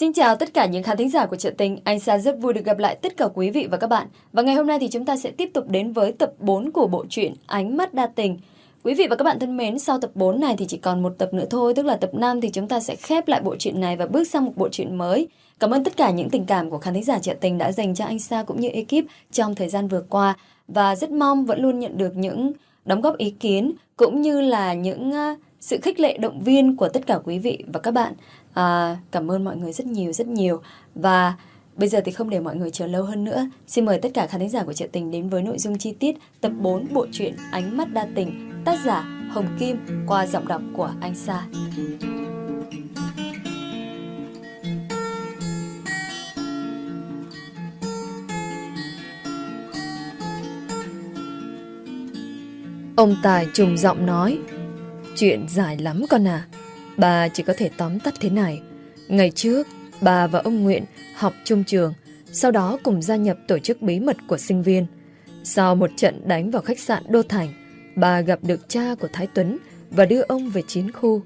Xin chào tất cả những khán thính giả của Trợ Tình. Anh Sa rất vui được gặp lại tất cả quý vị và các bạn. Và ngày hôm nay thì chúng ta sẽ tiếp tục đến với tập 4 của bộ truyện Ánh mắt đa tình. Quý vị và các bạn thân mến, sau tập 4 này thì chỉ còn một tập nữa thôi, tức là tập 5 thì chúng ta sẽ khép lại bộ truyện này và bước sang một bộ truyện mới. Cảm ơn tất cả những tình cảm của khán thính giả Trợ Tình đã dành cho anh Sa cũng như ekip trong thời gian vừa qua và rất mong vẫn luôn nhận được những đóng góp ý kiến cũng như là những ờ, sự khích lệ động viên của tất cả quý vị và các bạn. À, cảm ơn mọi người rất nhiều rất nhiều. Và bây giờ thì không để mọi người chờ lâu hơn nữa, xin mời tất cả khán thính giả của Trợ Tình đến với nội dung chi tiết tập 4 bộ truyện Ánh mắt đa tình, tác giả Hồng Kim qua giọng đọc của anh Sa. Ông Tài trùng giọng nói Chuyện dài lắm con à. Bà chỉ có thể tóm tắt thế này. Ngày trước, Bà và ông Nguyện học chung trường, Sau đó cùng gia nhập tổ chức bí mật của sinh viên. Sau một trận đánh vào khách sạn Đô Thành, Bà gặp được cha của Thái Tuấn Và đưa ông về chiến khu.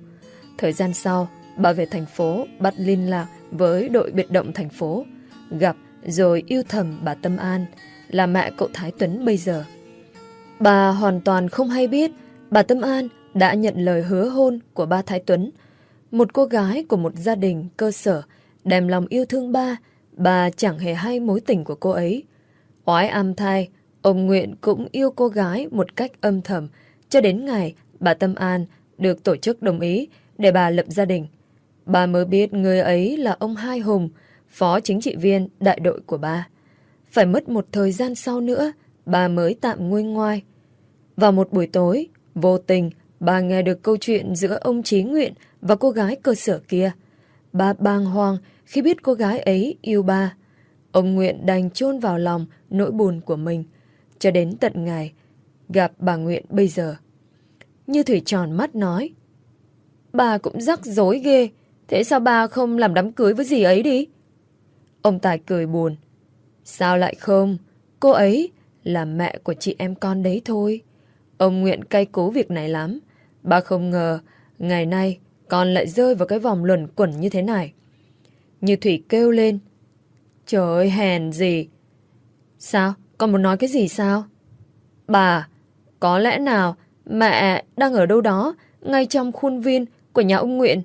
Thời gian sau, Bà về thành phố bắt liên lạc với đội biệt động thành phố, Gặp rồi yêu thầm bà Tâm An, Là mẹ cậu Thái Tuấn bây giờ. Bà hoàn toàn không hay biết bà Tâm An đã nhận lời hứa hôn của ba Thái Tuấn. Một cô gái của một gia đình cơ sở đem lòng yêu thương ba, bà chẳng hề hay mối tình của cô ấy. Oái am thai, ông Nguyện cũng yêu cô gái một cách âm thầm cho đến ngày bà Tâm An được tổ chức đồng ý để bà lập gia đình. Bà mới biết người ấy là ông Hai Hùng, phó chính trị viên đại đội của bà. Phải mất một thời gian sau nữa, bà mới tạm nguôi ngoai. Vào một buổi tối, vô tình, bà nghe được câu chuyện giữa ông Trí Nguyện và cô gái cơ sở kia. Bà bàng hoàng khi biết cô gái ấy yêu ba. Ông Nguyện đành chôn vào lòng nỗi buồn của mình, cho đến tận ngày gặp bà Nguyện bây giờ. Như Thủy tròn mắt nói, Bà cũng rắc rối ghê, thế sao bà không làm đám cưới với gì ấy đi? Ông Tài cười buồn, sao lại không? Cô ấy là mẹ của chị em con đấy thôi. Ông Nguyện cay cố việc này lắm. Bà không ngờ, ngày nay con lại rơi vào cái vòng luẩn quẩn như thế này. Như Thủy kêu lên. Trời ơi, hèn gì? Sao? Con muốn nói cái gì sao? Bà, có lẽ nào mẹ đang ở đâu đó, ngay trong khuôn viên của nhà ông Nguyện?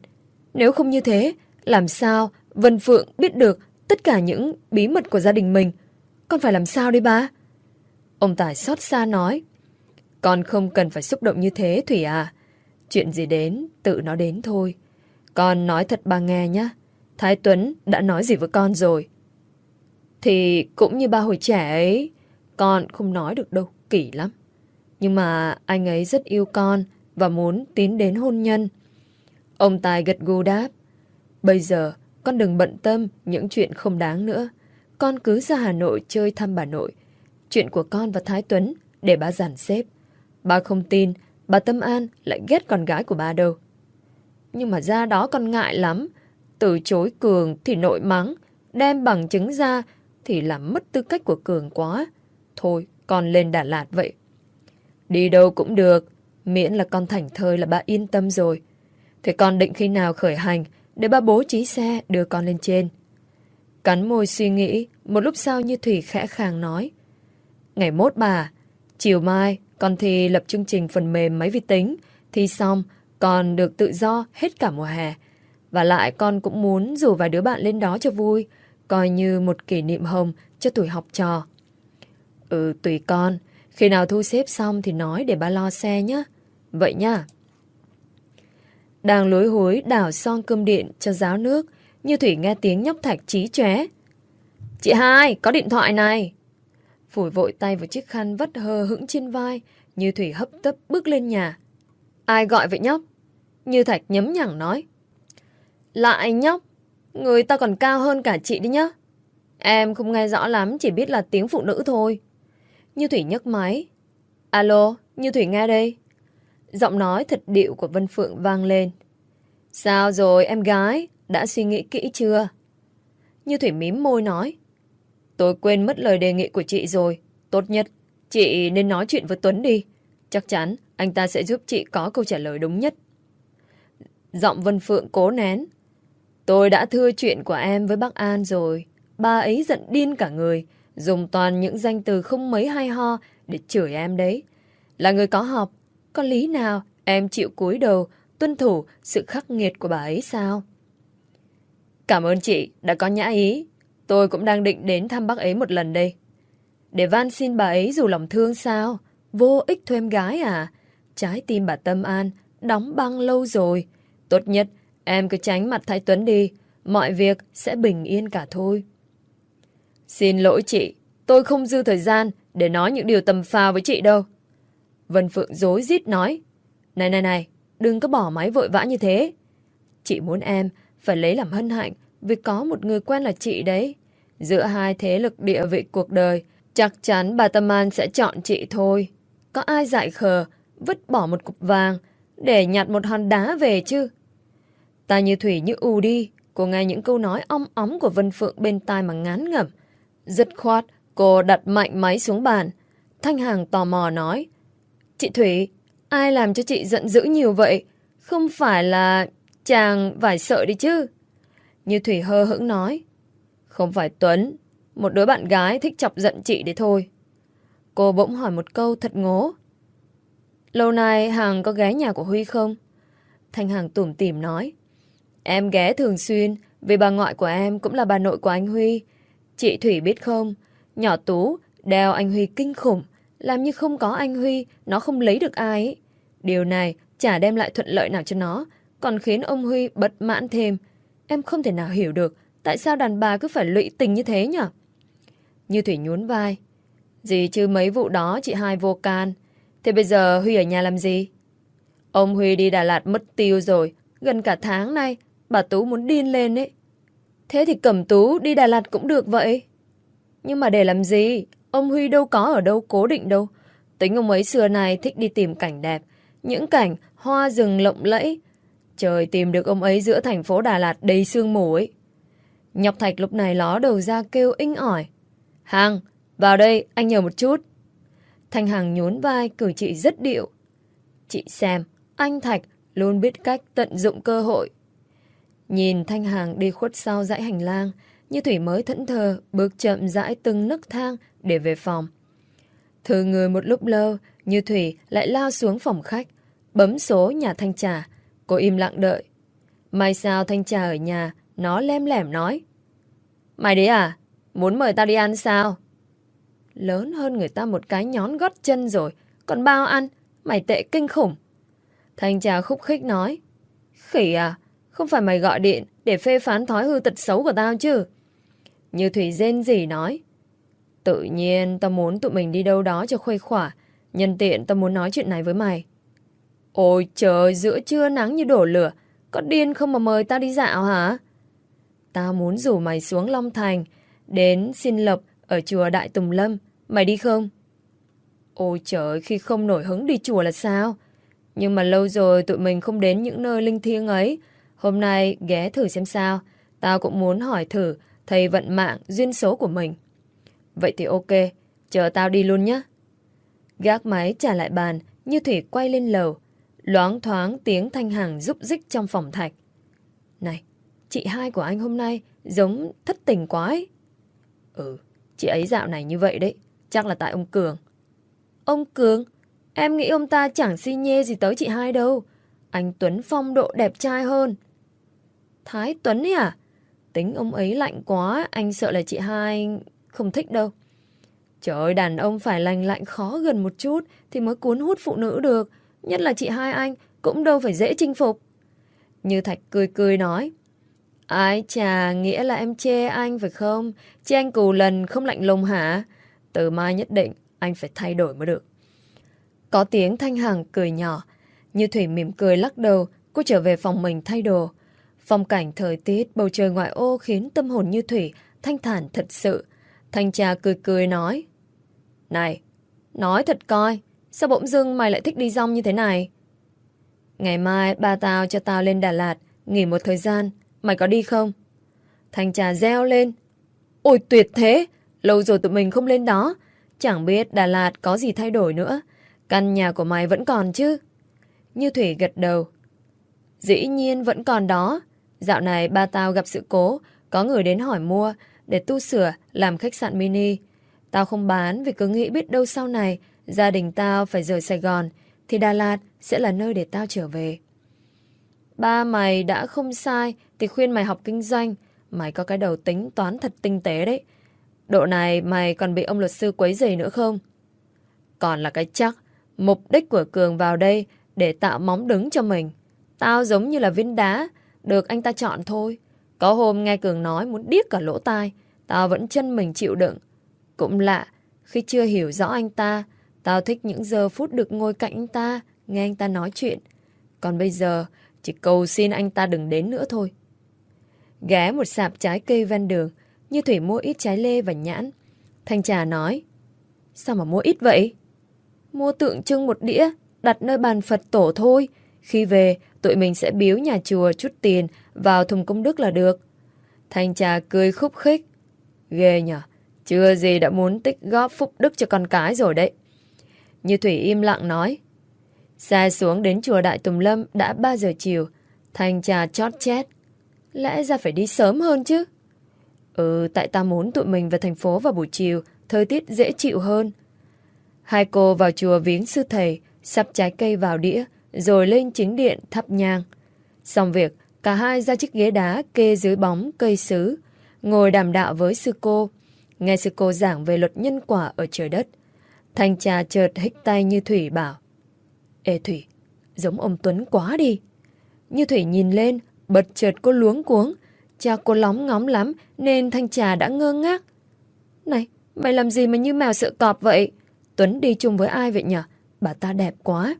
Nếu không như thế, làm sao Vân Phượng biết được tất cả những bí mật của gia đình mình? Con phải làm sao đây ba? Ông Tài xót xa nói. Con không cần phải xúc động như thế Thủy à. Chuyện gì đến, tự nó đến thôi. Con nói thật bà nghe nhé. Thái Tuấn đã nói gì với con rồi? Thì cũng như ba hồi trẻ ấy, con không nói được đâu, kỳ lắm. Nhưng mà anh ấy rất yêu con và muốn tiến đến hôn nhân. Ông Tài gật gù đáp. Bây giờ, con đừng bận tâm những chuyện không đáng nữa. Con cứ ra Hà Nội chơi thăm bà nội. Chuyện của con và Thái Tuấn để bà giản xếp. Bà không tin bà Tâm An lại ghét con gái của bà đâu. Nhưng mà ra đó con ngại lắm. Từ chối Cường thì nội mắng, đem bằng chứng ra thì làm mất tư cách của Cường quá. Thôi, con lên Đà Lạt vậy. Đi đâu cũng được, miễn là con thành thơi là bà yên tâm rồi. Thế con định khi nào khởi hành để bà bố trí xe đưa con lên trên. Cắn môi suy nghĩ, một lúc sau như Thủy khẽ khàng nói. Ngày mốt bà, chiều mai còn thì lập chương trình phần mềm máy vi tính, thi xong còn được tự do hết cả mùa hè. Và lại con cũng muốn rủ vài đứa bạn lên đó cho vui, coi như một kỷ niệm hồng cho tuổi học trò. Ừ, tùy con. Khi nào thu xếp xong thì nói để ba lo xe nhé. Vậy nha Đang lối hối đảo son cơm điện cho ráo nước, như Thủy nghe tiếng nhóc thạch trí chóe. Chị hai, có điện thoại này. Phủi vội tay vào chiếc khăn vất hờ hững trên vai, như Thủy hấp tấp bước lên nhà. Ai gọi vậy nhóc? Như Thạch nhấm nhẳng nói. Lại nhóc, người ta còn cao hơn cả chị đi nhá. Em không nghe rõ lắm, chỉ biết là tiếng phụ nữ thôi. Như Thủy nhấc máy. Alo, Như Thủy nghe đây. Giọng nói thật điệu của Vân Phượng vang lên. Sao rồi em gái, đã suy nghĩ kỹ chưa? Như Thủy mím môi nói. Tôi quên mất lời đề nghị của chị rồi. Tốt nhất, chị nên nói chuyện với Tuấn đi. Chắc chắn anh ta sẽ giúp chị có câu trả lời đúng nhất. Giọng Vân Phượng cố nén. Tôi đã thưa chuyện của em với bác An rồi. Ba ấy giận điên cả người, dùng toàn những danh từ không mấy hay ho để chửi em đấy. Là người có học, có lý nào em chịu cúi đầu tuân thủ sự khắc nghiệt của bà ấy sao? Cảm ơn chị đã có nhã ý. Tôi cũng đang định đến thăm bác ấy một lần đây. Để van xin bà ấy dù lòng thương sao? Vô ích thuê em gái à? Trái tim bà Tâm An đóng băng lâu rồi. Tốt nhất em cứ tránh mặt Thái Tuấn đi. Mọi việc sẽ bình yên cả thôi. Xin lỗi chị, tôi không dư thời gian để nói những điều tầm phào với chị đâu. Vân Phượng dối rít nói. Này này này, đừng có bỏ máy vội vã như thế. Chị muốn em phải lấy làm hân hạnh vì có một người quen là chị đấy. Giữa hai thế lực địa vị cuộc đời, chắc chắn bà Tâm An sẽ chọn chị thôi. Có ai dại khờ, vứt bỏ một cục vàng để nhặt một hòn đá về chứ? Ta như thủy như u đi, cô nghe những câu nói ong óng của Vân Phượng bên tai mà ngán ngẩm. Dứt khoát, cô đặt mạnh máy xuống bàn. Thanh Hằng tò mò nói. Chị Thủy, ai làm cho chị giận dữ nhiều vậy? Không phải là chàng vải sợ đi chứ? Như Thủy hơ hững nói. Không phải Tuấn, một đứa bạn gái thích chọc giận chị đấy thôi. Cô bỗng hỏi một câu thật ngố. Lâu nay Hằng có ghé nhà của Huy không? Thanh Hằng tủm tỉm nói. Em ghé thường xuyên, vì bà ngoại của em cũng là bà nội của anh Huy. Chị Thủy biết không, nhỏ Tú đeo anh Huy kinh khủng, làm như không có anh Huy, nó không lấy được ai. Ấy. Điều này chả đem lại thuận lợi nào cho nó, còn khiến ông Huy bất mãn thêm. Em không thể nào hiểu được tại sao đàn bà cứ phải lụy tình như thế nhỉ? Như Thủy nhún vai. Gì chứ mấy vụ đó chị hai vô can. Thế bây giờ Huy ở nhà làm gì? Ông Huy đi Đà Lạt mất tiêu rồi. Gần cả tháng nay, bà Tú muốn điên lên ấy. Thế thì cầm Tú đi Đà Lạt cũng được vậy. Nhưng mà để làm gì? Ông Huy đâu có ở đâu cố định đâu. Tính ông ấy xưa này thích đi tìm cảnh đẹp. Những cảnh hoa rừng lộng lẫy. Trời tìm được ông ấy giữa thành phố Đà Lạt đầy sương mù ấy. Nhọc Thạch lúc này ló đầu ra kêu inh ỏi. Hằng, vào đây, anh nhờ một chút. Thanh Hằng nhún vai, cử chị rất điệu. Chị xem, anh Thạch luôn biết cách tận dụng cơ hội. Nhìn Thanh Hằng đi khuất sau dãy hành lang, như Thủy mới thẫn thờ, bước chậm rãi từng nấc thang để về phòng. Thử người một lúc lâu, như Thủy lại lao xuống phòng khách, bấm số nhà Thanh Trà. Cô im lặng đợi. Mai sao Thanh Trà ở nhà, nó lem lẻm nói. Mày đấy à? Muốn mời tao đi ăn sao? Lớn hơn người ta một cái nhón gót chân rồi, còn bao ăn, mày tệ kinh khủng. Thanh Trà khúc khích nói. Khỉ à, không phải mày gọi điện để phê phán thói hư tật xấu của tao chứ? Như Thủy rên gì nói. Tự nhiên tao muốn tụi mình đi đâu đó cho khuây khỏa. Nhân tiện tao muốn nói chuyện này với mày. Ôi trời, giữa trưa nắng như đổ lửa. Có điên không mà mời tao đi dạo hả? Tao muốn rủ mày xuống Long Thành, đến xin lộc ở chùa Đại Tùng Lâm. Mày đi không? Ôi trời, khi không nổi hứng đi chùa là sao? Nhưng mà lâu rồi tụi mình không đến những nơi linh thiêng ấy. Hôm nay ghé thử xem sao. Tao cũng muốn hỏi thử thầy vận mạng, duyên số của mình. Vậy thì ok, chờ tao đi luôn nhé. Gác máy trả lại bàn, như Thủy quay lên lầu. Loáng thoáng tiếng thanh hàng rúc rích trong phòng thạch. Này, chị hai của anh hôm nay giống thất tình quá ấy. Ừ, chị ấy dạo này như vậy đấy. Chắc là tại ông Cường. Ông Cường? Em nghĩ ông ta chẳng si nhê gì tới chị hai đâu. Anh Tuấn phong độ đẹp trai hơn. Thái Tuấn ấy à? Tính ông ấy lạnh quá, anh sợ là chị hai không thích đâu. Trời ơi, đàn ông phải lành lạnh khó gần một chút thì mới cuốn hút phụ nữ được. Nhất là chị hai anh cũng đâu phải dễ chinh phục. Như Thạch cười cười nói. Ái chà, nghĩa là em chê anh phải không? Chê anh cù lần không lạnh lùng hả? Từ mai nhất định anh phải thay đổi mới được. Có tiếng Thanh Hằng cười nhỏ. Như Thủy mỉm cười lắc đầu, cô trở về phòng mình thay đồ. Phong cảnh thời tiết bầu trời ngoại ô khiến tâm hồn Như Thủy thanh thản thật sự. Thanh trà cười cười nói. Này, nói thật coi, sao bỗng dưng mày lại thích đi rong như thế này? Ngày mai ba tao cho tao lên Đà Lạt, nghỉ một thời gian, mày có đi không? Thanh trà reo lên. Ôi tuyệt thế, lâu rồi tụi mình không lên đó. Chẳng biết Đà Lạt có gì thay đổi nữa. Căn nhà của mày vẫn còn chứ? Như Thủy gật đầu. Dĩ nhiên vẫn còn đó. Dạo này ba tao gặp sự cố, có người đến hỏi mua để tu sửa làm khách sạn mini. Tao không bán vì cứ nghĩ biết đâu sau này gia đình tao phải rời Sài Gòn thì Đà Lạt sẽ là nơi để tao trở về. Ba mày đã không sai thì khuyên mày học kinh doanh. Mày có cái đầu tính toán thật tinh tế đấy. Độ này mày còn bị ông luật sư quấy rầy nữa không? Còn là cái chắc, mục đích của Cường vào đây để tạo móng đứng cho mình. Tao giống như là viên đá, được anh ta chọn thôi. Có hôm nghe Cường nói muốn điếc cả lỗ tai, tao vẫn chân mình chịu đựng. Cũng lạ, khi chưa hiểu rõ anh ta, tao thích những giờ phút được ngồi cạnh anh ta, nghe anh ta nói chuyện. Còn bây giờ, chỉ cầu xin anh ta đừng đến nữa thôi. Ghé một sạp trái cây ven đường, như Thủy mua ít trái lê và nhãn. Thanh trà nói, sao mà mua ít vậy? Mua tượng trưng một đĩa, đặt nơi bàn Phật tổ thôi. Khi về, tụi mình sẽ biếu nhà chùa chút tiền vào thùng công đức là được. Thanh trà cười khúc khích. Ghê nhở, chưa gì đã muốn tích góp phúc đức cho con cái rồi đấy. Như Thủy im lặng nói. Xe xuống đến chùa Đại Tùng Lâm đã 3 giờ chiều. Thanh trà chót chét. Lẽ ra phải đi sớm hơn chứ. Ừ, tại ta muốn tụi mình về thành phố vào buổi chiều, thời tiết dễ chịu hơn. Hai cô vào chùa viếng sư thầy, sắp trái cây vào đĩa, rồi lên chính điện thắp nhang. Xong việc, cả hai ra chiếc ghế đá kê dưới bóng cây sứ, ngồi đàm đạo với sư cô. Nghe sư cô giảng về luật nhân quả ở trời đất. Thanh trà chợt hích tay như Thủy bảo. Ê Thủy, giống ông Tuấn quá đi. Như Thủy nhìn lên, bật chợt cô luống cuống. Cha cô lóng ngóng lắm nên Thanh trà đã ngơ ngác. Này, mày làm gì mà như mèo sợ cọp vậy? Tuấn đi chung với ai vậy nhở? Bà ta đẹp quá.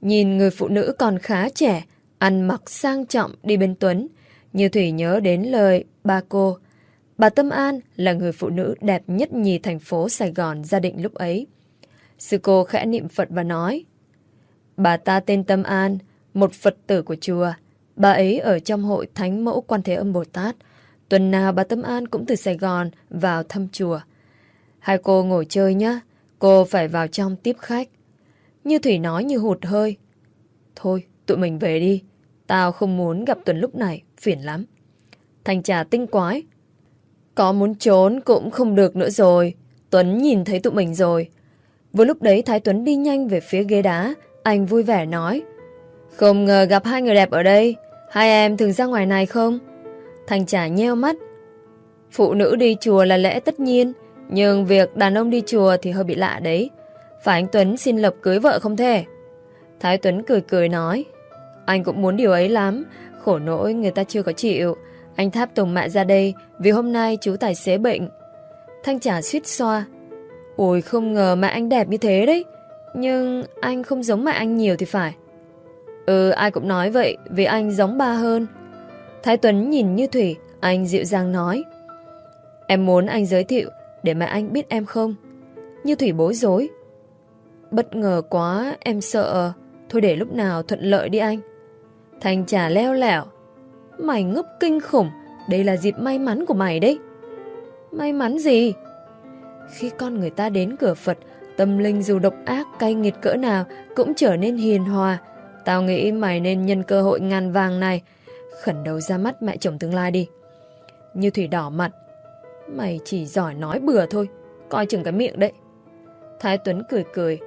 Nhìn người phụ nữ còn khá trẻ, ăn mặc sang trọng đi bên Tuấn. Như Thủy nhớ đến lời ba cô. Bà Tâm An là người phụ nữ đẹp nhất nhì thành phố Sài Gòn gia định lúc ấy. Sư cô khẽ niệm Phật và nói Bà ta tên Tâm An, một Phật tử của chùa. Bà ấy ở trong hội Thánh Mẫu Quan Thế Âm Bồ Tát. Tuần nào bà Tâm An cũng từ Sài Gòn vào thăm chùa. Hai cô ngồi chơi nhá. Cô phải vào trong tiếp khách. Như Thủy nói như hụt hơi. Thôi, tụi mình về đi. Tao không muốn gặp tuần lúc này, phiền lắm. Thành trà tinh quái. Có muốn trốn cũng không được nữa rồi. Tuấn nhìn thấy tụi mình rồi. Vừa lúc đấy Thái Tuấn đi nhanh về phía ghế đá. Anh vui vẻ nói. Không ngờ gặp hai người đẹp ở đây. Hai em thường ra ngoài này không? Thành trả nheo mắt. Phụ nữ đi chùa là lẽ tất nhiên. Nhưng việc đàn ông đi chùa thì hơi bị lạ đấy. Phải anh Tuấn xin Lộc cưới vợ không thể? Thái Tuấn cười cười nói. Anh cũng muốn điều ấy lắm. Khổ nỗi người ta chưa có chịu. Anh tháp tùng mẹ ra đây vì hôm nay chú tài xế bệnh. Thanh trả suýt xoa. Ôi không ngờ mẹ anh đẹp như thế đấy. Nhưng anh không giống mẹ anh nhiều thì phải. Ừ ai cũng nói vậy vì anh giống ba hơn. Thái Tuấn nhìn như Thủy, anh dịu dàng nói. Em muốn anh giới thiệu để mẹ anh biết em không? Như Thủy bối rối. Bất ngờ quá, em sợ. Thôi để lúc nào thuận lợi đi anh. Thanh trả leo lẻo. Mày ngốc kinh khủng, đây là dịp may mắn của mày đấy. May mắn gì? Khi con người ta đến cửa Phật, tâm linh dù độc ác, cay nghiệt cỡ nào cũng trở nên hiền hòa. Tao nghĩ mày nên nhân cơ hội ngàn vàng này, khẩn đầu ra mắt mẹ chồng tương lai đi. Như Thủy đỏ mặt, Mày chỉ giỏi nói bừa thôi Coi chừng cái miệng đấy Thái Tuấn cười cười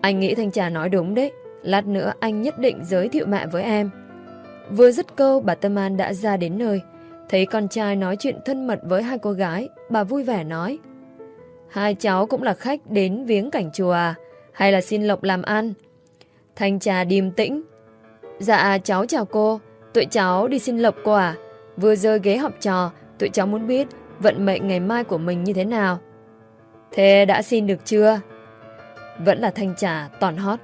Anh nghĩ Thanh Trà nói đúng đấy Lát nữa anh nhất định giới thiệu mẹ với em Vừa dứt câu bà Tâm An đã ra đến nơi Thấy con trai nói chuyện thân mật với hai cô gái Bà vui vẻ nói Hai cháu cũng là khách đến viếng cảnh chùa à Hay là xin lộc làm ăn Thanh Trà điềm tĩnh Dạ cháu chào cô Tụi cháu đi xin lộc cô à Vừa rơi ghế học trò Tụi cháu muốn biết vận mệnh ngày mai của mình như thế nào. Thế đã xin được chưa? Vẫn là thanh trà toàn hót.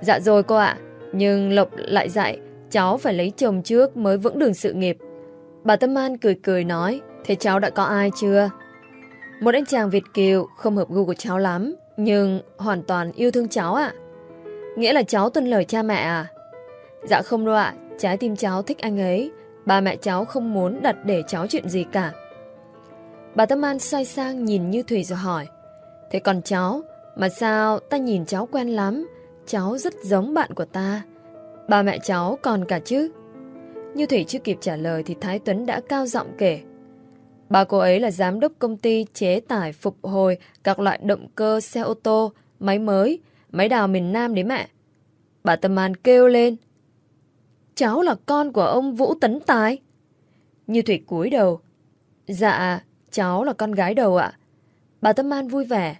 Dạ rồi cô ạ, nhưng Lộc lại dạy cháu phải lấy chồng trước mới vững đường sự nghiệp. Bà Tâm An cười cười nói, thế cháu đã có ai chưa? Một anh chàng Việt Kiều không hợp gu của cháu lắm, nhưng hoàn toàn yêu thương cháu ạ. Nghĩa là cháu tuân lời cha mẹ à? Dạ không đâu ạ, trái tim cháu thích anh ấy. Ba mẹ cháu không muốn đặt để cháu chuyện gì cả. Bà Tâm An xoay sang nhìn Như Thủy rồi hỏi Thế còn cháu Mà sao ta nhìn cháu quen lắm Cháu rất giống bạn của ta Ba mẹ cháu còn cả chứ Như Thủy chưa kịp trả lời thì Thái Tuấn đã cao giọng kể. Bà cô ấy là giám đốc công ty chế tải phục hồi các loại động cơ xe ô tô, máy mới, máy đào miền Nam đấy mẹ. Bà Tâm An kêu lên. Cháu là con của ông Vũ Tấn Tài. Như Thủy cúi đầu. Dạ, cháu là con gái đầu ạ. Bà Tâm An vui vẻ.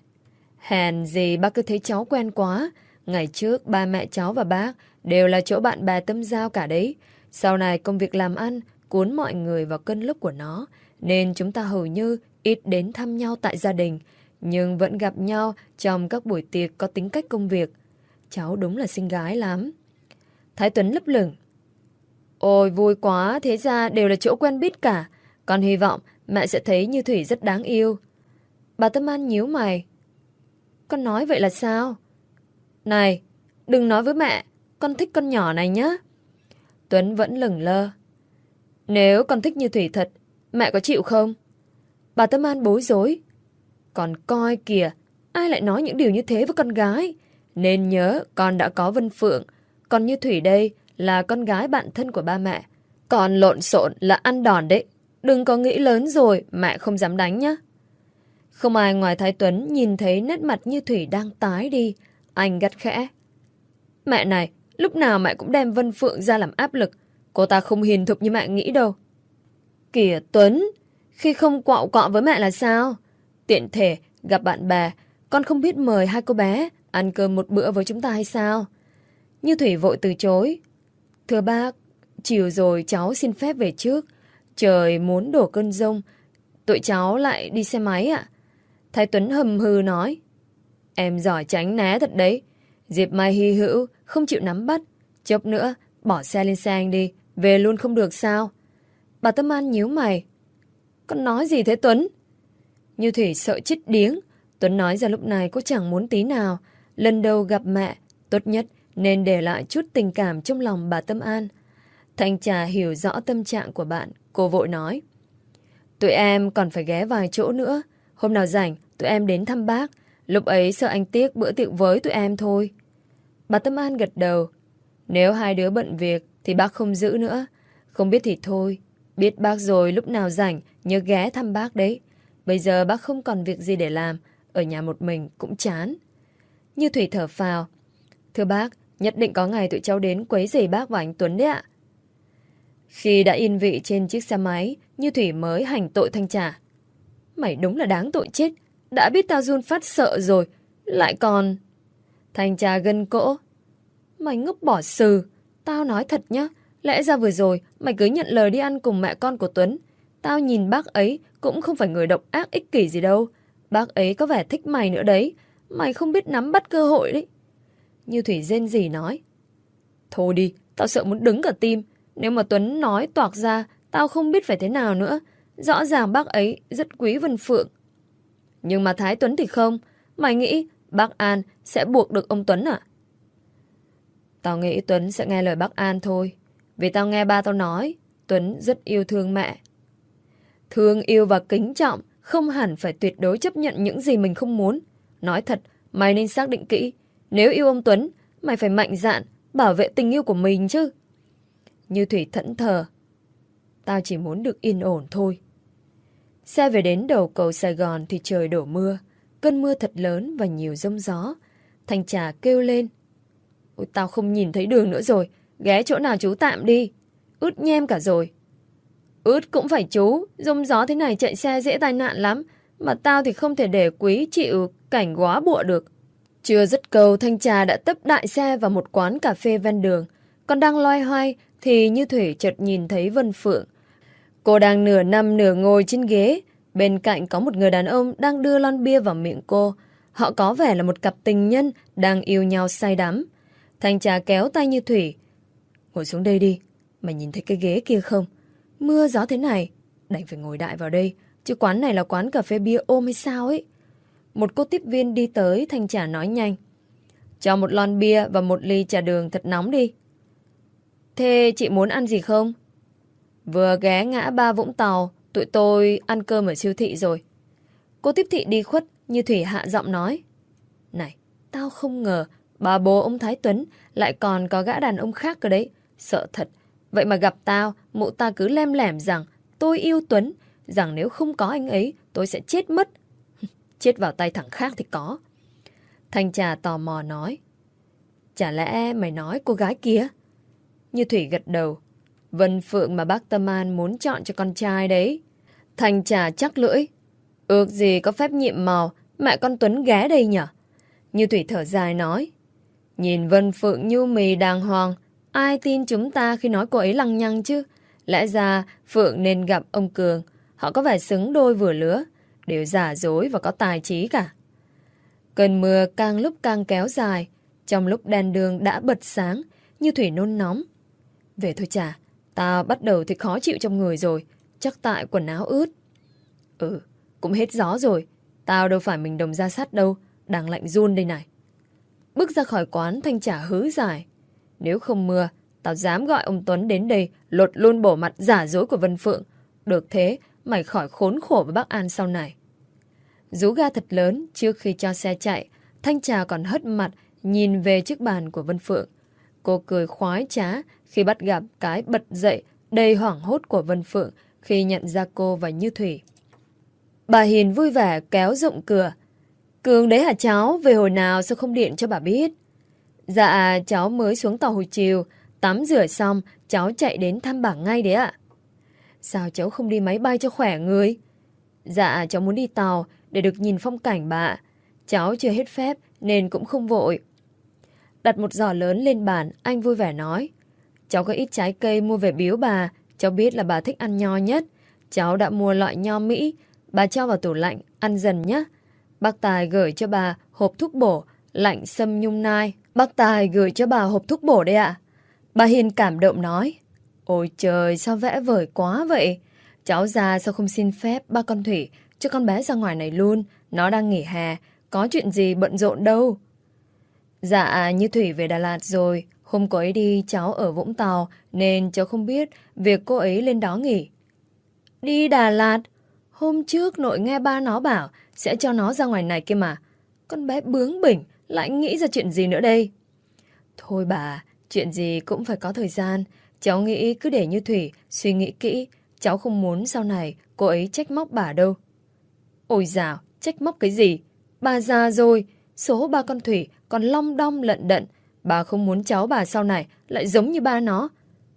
Hèn gì bác cứ thấy cháu quen quá. Ngày trước ba mẹ cháu và bác đều là chỗ bạn bè tâm giao cả đấy. Sau này công việc làm ăn cuốn mọi người vào cân lúc của nó nên chúng ta hầu như ít đến thăm nhau tại gia đình nhưng vẫn gặp nhau trong các buổi tiệc có tính cách công việc. Cháu đúng là xinh gái lắm. Thái Tuấn lấp lửng. Ôi vui quá, thế ra đều là chỗ quen biết cả. Con hy vọng mẹ sẽ thấy Như Thủy rất đáng yêu. Bà Tâm An nhíu mày. Con nói vậy là sao? Này, đừng nói với mẹ, con thích con nhỏ này nhá. Tuấn vẫn lửng lơ. Nếu con thích Như Thủy thật, mẹ có chịu không? Bà Tâm An bối rối. Còn coi kìa, ai lại nói những điều như thế với con gái? Nên nhớ con đã có Vân Phượng, còn Như Thủy đây là con gái bạn thân của ba mẹ. Còn lộn xộn là ăn đòn đấy. Đừng có nghĩ lớn rồi, mẹ không dám đánh nhá. Không ai ngoài Thái Tuấn nhìn thấy nét mặt như Thủy đang tái đi. Anh gắt khẽ. Mẹ này, lúc nào mẹ cũng đem Vân Phượng ra làm áp lực. Cô ta không hiền thục như mẹ nghĩ đâu. Kìa Tuấn, khi không quạo quạo với mẹ là sao? Tiện thể, gặp bạn bè, con không biết mời hai cô bé ăn cơm một bữa với chúng ta hay sao? Như Thủy vội từ chối. Thưa bác, chiều rồi cháu xin phép về trước. Trời muốn đổ cơn rông, tụi cháu lại đi xe máy ạ. Thái Tuấn hầm hư nói. Em giỏi tránh né thật đấy. Diệp Mai hy hữu, không chịu nắm bắt. Chốc nữa, bỏ xe lên xe anh đi, về luôn không được sao? Bà Tâm An nhíu mày. Con nói gì thế Tuấn? Như Thủy sợ chết điếng. Tuấn nói ra lúc này cô chẳng muốn tí nào. Lần đầu gặp mẹ, tốt nhất nên để lại chút tình cảm trong lòng bà Tâm An. Thanh Trà hiểu rõ tâm trạng của bạn, cô vội nói. Tụi em còn phải ghé vài chỗ nữa. Hôm nào rảnh, tụi em đến thăm bác. Lúc ấy sợ anh tiếc bữa tiệc với tụi em thôi. Bà Tâm An gật đầu. Nếu hai đứa bận việc thì bác không giữ nữa. Không biết thì thôi. Biết bác rồi lúc nào rảnh nhớ ghé thăm bác đấy. Bây giờ bác không còn việc gì để làm. Ở nhà một mình cũng chán. Như Thủy thở phào. Thưa bác, nhất định có ngày tụi cháu đến quấy rầy bác và anh Tuấn đấy ạ. Khi đã yên vị trên chiếc xe máy, Như Thủy mới hành tội thanh trả. Mày đúng là đáng tội chết. Đã biết tao run phát sợ rồi. Lại còn... Thanh tra gân cỗ. Mày ngốc bỏ sừ. Tao nói thật nhá. Lẽ ra vừa rồi mày cứ nhận lời đi ăn cùng mẹ con của Tuấn. Tao nhìn bác ấy cũng không phải người độc ác ích kỷ gì đâu. Bác ấy có vẻ thích mày nữa đấy. Mày không biết nắm bắt cơ hội đấy. Như Thủy rên gì nói. Thôi đi, tao sợ muốn đứng cả tim. Nếu mà Tuấn nói toạc ra, tao không biết phải thế nào nữa. Rõ ràng bác ấy rất quý Vân Phượng. Nhưng mà Thái Tuấn thì không. Mày nghĩ bác An sẽ buộc được ông Tuấn à? Tao nghĩ Tuấn sẽ nghe lời bác An thôi. Vì tao nghe ba tao nói, Tuấn rất yêu thương mẹ. Thương yêu và kính trọng không hẳn phải tuyệt đối chấp nhận những gì mình không muốn. Nói thật, mày nên xác định kỹ. Nếu yêu ông Tuấn, mày phải mạnh dạn, bảo vệ tình yêu của mình chứ. Như Thủy thẫn thờ. Tao chỉ muốn được yên ổn thôi. Xe về đến đầu cầu Sài Gòn thì trời đổ mưa. Cơn mưa thật lớn và nhiều rông gió. Thanh trà kêu lên. Ôi, tao không nhìn thấy đường nữa rồi. Ghé chỗ nào chú tạm đi. Ướt nhem cả rồi. Ướt cũng phải chú. Rông gió thế này chạy xe dễ tai nạn lắm. Mà tao thì không thể để quý chịu cảnh quá bụa được. Chưa dứt câu Thanh Trà đã tấp đại xe vào một quán cà phê ven đường. Còn đang loay hoay thì như Thủy chợt nhìn thấy Vân Phượng. Cô đang nửa nằm nửa ngồi trên ghế. Bên cạnh có một người đàn ông đang đưa lon bia vào miệng cô. Họ có vẻ là một cặp tình nhân đang yêu nhau say đắm. Thanh trà kéo tay như Thủy. Ngồi xuống đây đi. Mày nhìn thấy cái ghế kia không? Mưa gió thế này. Đành phải ngồi đại vào đây. Chứ quán này là quán cà phê bia ôm hay sao ấy. Một cô tiếp viên đi tới Thanh trà nói nhanh. Cho một lon bia và một ly trà đường thật nóng đi. Thế chị muốn ăn gì không? Vừa ghé ngã ba Vũng Tàu, tụi tôi ăn cơm ở siêu thị rồi. Cô tiếp thị đi khuất, như Thủy hạ giọng nói. Này, tao không ngờ bà bố ông Thái Tuấn lại còn có gã đàn ông khác cơ đấy. Sợ thật, Vậy mà gặp tao, mụ ta cứ lem lẻm rằng tôi yêu Tuấn, rằng nếu không có anh ấy, tôi sẽ chết mất. chết vào tay thằng khác thì có. Thanh trà tò mò nói. Chả lẽ mày nói cô gái kia? Như Thủy gật đầu. Vân Phượng mà bác Tâm An muốn chọn cho con trai đấy. thành trà chắc lưỡi. Ước gì có phép nhiệm màu, mẹ con Tuấn ghé đây nhở? Như Thủy thở dài nói. Nhìn Vân Phượng nhu mì đàng hoàng, ai tin chúng ta khi nói cô ấy lăng nhăng chứ? Lẽ ra Phượng nên gặp ông Cường, họ có vẻ xứng đôi vừa lứa, đều giả dối và có tài trí cả. Cơn mưa càng lúc càng kéo dài, trong lúc đèn đường đã bật sáng, như Thủy nôn nóng. Về thôi chà, ta bắt đầu thì khó chịu trong người rồi, chắc tại quần áo ướt. Ừ, cũng hết gió rồi, tao đâu phải mình đồng ra sát đâu, đang lạnh run đây này. Bước ra khỏi quán thanh trả hứ dài. Nếu không mưa, tao dám gọi ông Tuấn đến đây lột luôn bổ mặt giả dối của Vân Phượng. Được thế, mày khỏi khốn khổ với bác An sau này. Rú ga thật lớn trước khi cho xe chạy, Thanh Trà còn hất mặt nhìn về chiếc bàn của Vân Phượng. Cô cười khoái trá khi bắt gặp cái bật dậy đầy hoảng hốt của Vân Phượng khi nhận ra cô và Như Thủy. Bà Hiền vui vẻ kéo rộng cửa. Cường đấy hả cháu? Về hồi nào sao không điện cho bà biết? Dạ, cháu mới xuống tàu hồi chiều. Tắm rửa xong, cháu chạy đến thăm bà ngay đấy ạ. Sao cháu không đi máy bay cho khỏe người? Dạ, cháu muốn đi tàu để được nhìn phong cảnh bà. Cháu chưa hết phép nên cũng không vội. Đặt một giỏ lớn lên bàn, anh vui vẻ nói. Cháu có ít trái cây mua về biếu bà, cháu biết là bà thích ăn nho nhất. Cháu đã mua loại nho Mỹ, bà cho vào tủ lạnh, ăn dần nhé. Bác Tài gửi cho bà hộp thuốc bổ, lạnh sâm nhung nai. Bác Tài gửi cho bà hộp thuốc bổ đây ạ. Bà Hiền cảm động nói. Ôi trời, sao vẽ vời quá vậy? Cháu già sao không xin phép ba con Thủy cho con bé ra ngoài này luôn. Nó đang nghỉ hè, có chuyện gì bận rộn đâu. Dạ, như Thủy về Đà Lạt rồi. Hôm cô ấy đi cháu ở Vũng Tàu nên cháu không biết việc cô ấy lên đó nghỉ. Đi Đà Lạt? Hôm trước nội nghe ba nó bảo sẽ cho nó ra ngoài này kia mà. Con bé bướng bỉnh lại nghĩ ra chuyện gì nữa đây? Thôi bà, chuyện gì cũng phải có thời gian. Cháu nghĩ cứ để như Thủy suy nghĩ kỹ. Cháu không muốn sau này cô ấy trách móc bà đâu. Ôi dào, trách móc cái gì? Bà già rồi, số ba con Thủy còn long đong lận đận. Bà không muốn cháu bà sau này lại giống như ba nó.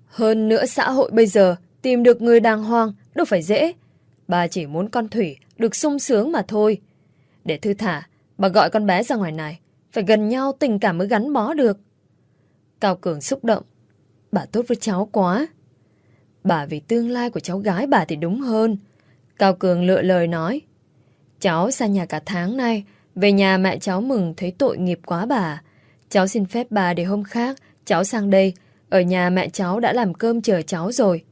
Hơn nữa xã hội bây giờ tìm được người đàng hoàng đâu phải dễ. Bà chỉ muốn con Thủy được sung sướng mà thôi. Để thư thả, bà gọi con bé ra ngoài này. Phải gần nhau tình cảm mới gắn bó được. Cao Cường xúc động. Bà tốt với cháu quá. Bà vì tương lai của cháu gái bà thì đúng hơn. Cao Cường lựa lời nói. Cháu xa nhà cả tháng nay, về nhà mẹ cháu mừng thấy tội nghiệp quá bà. Cháu xin phép bà để hôm khác, cháu sang đây. Ở nhà mẹ cháu đã làm cơm chờ cháu rồi.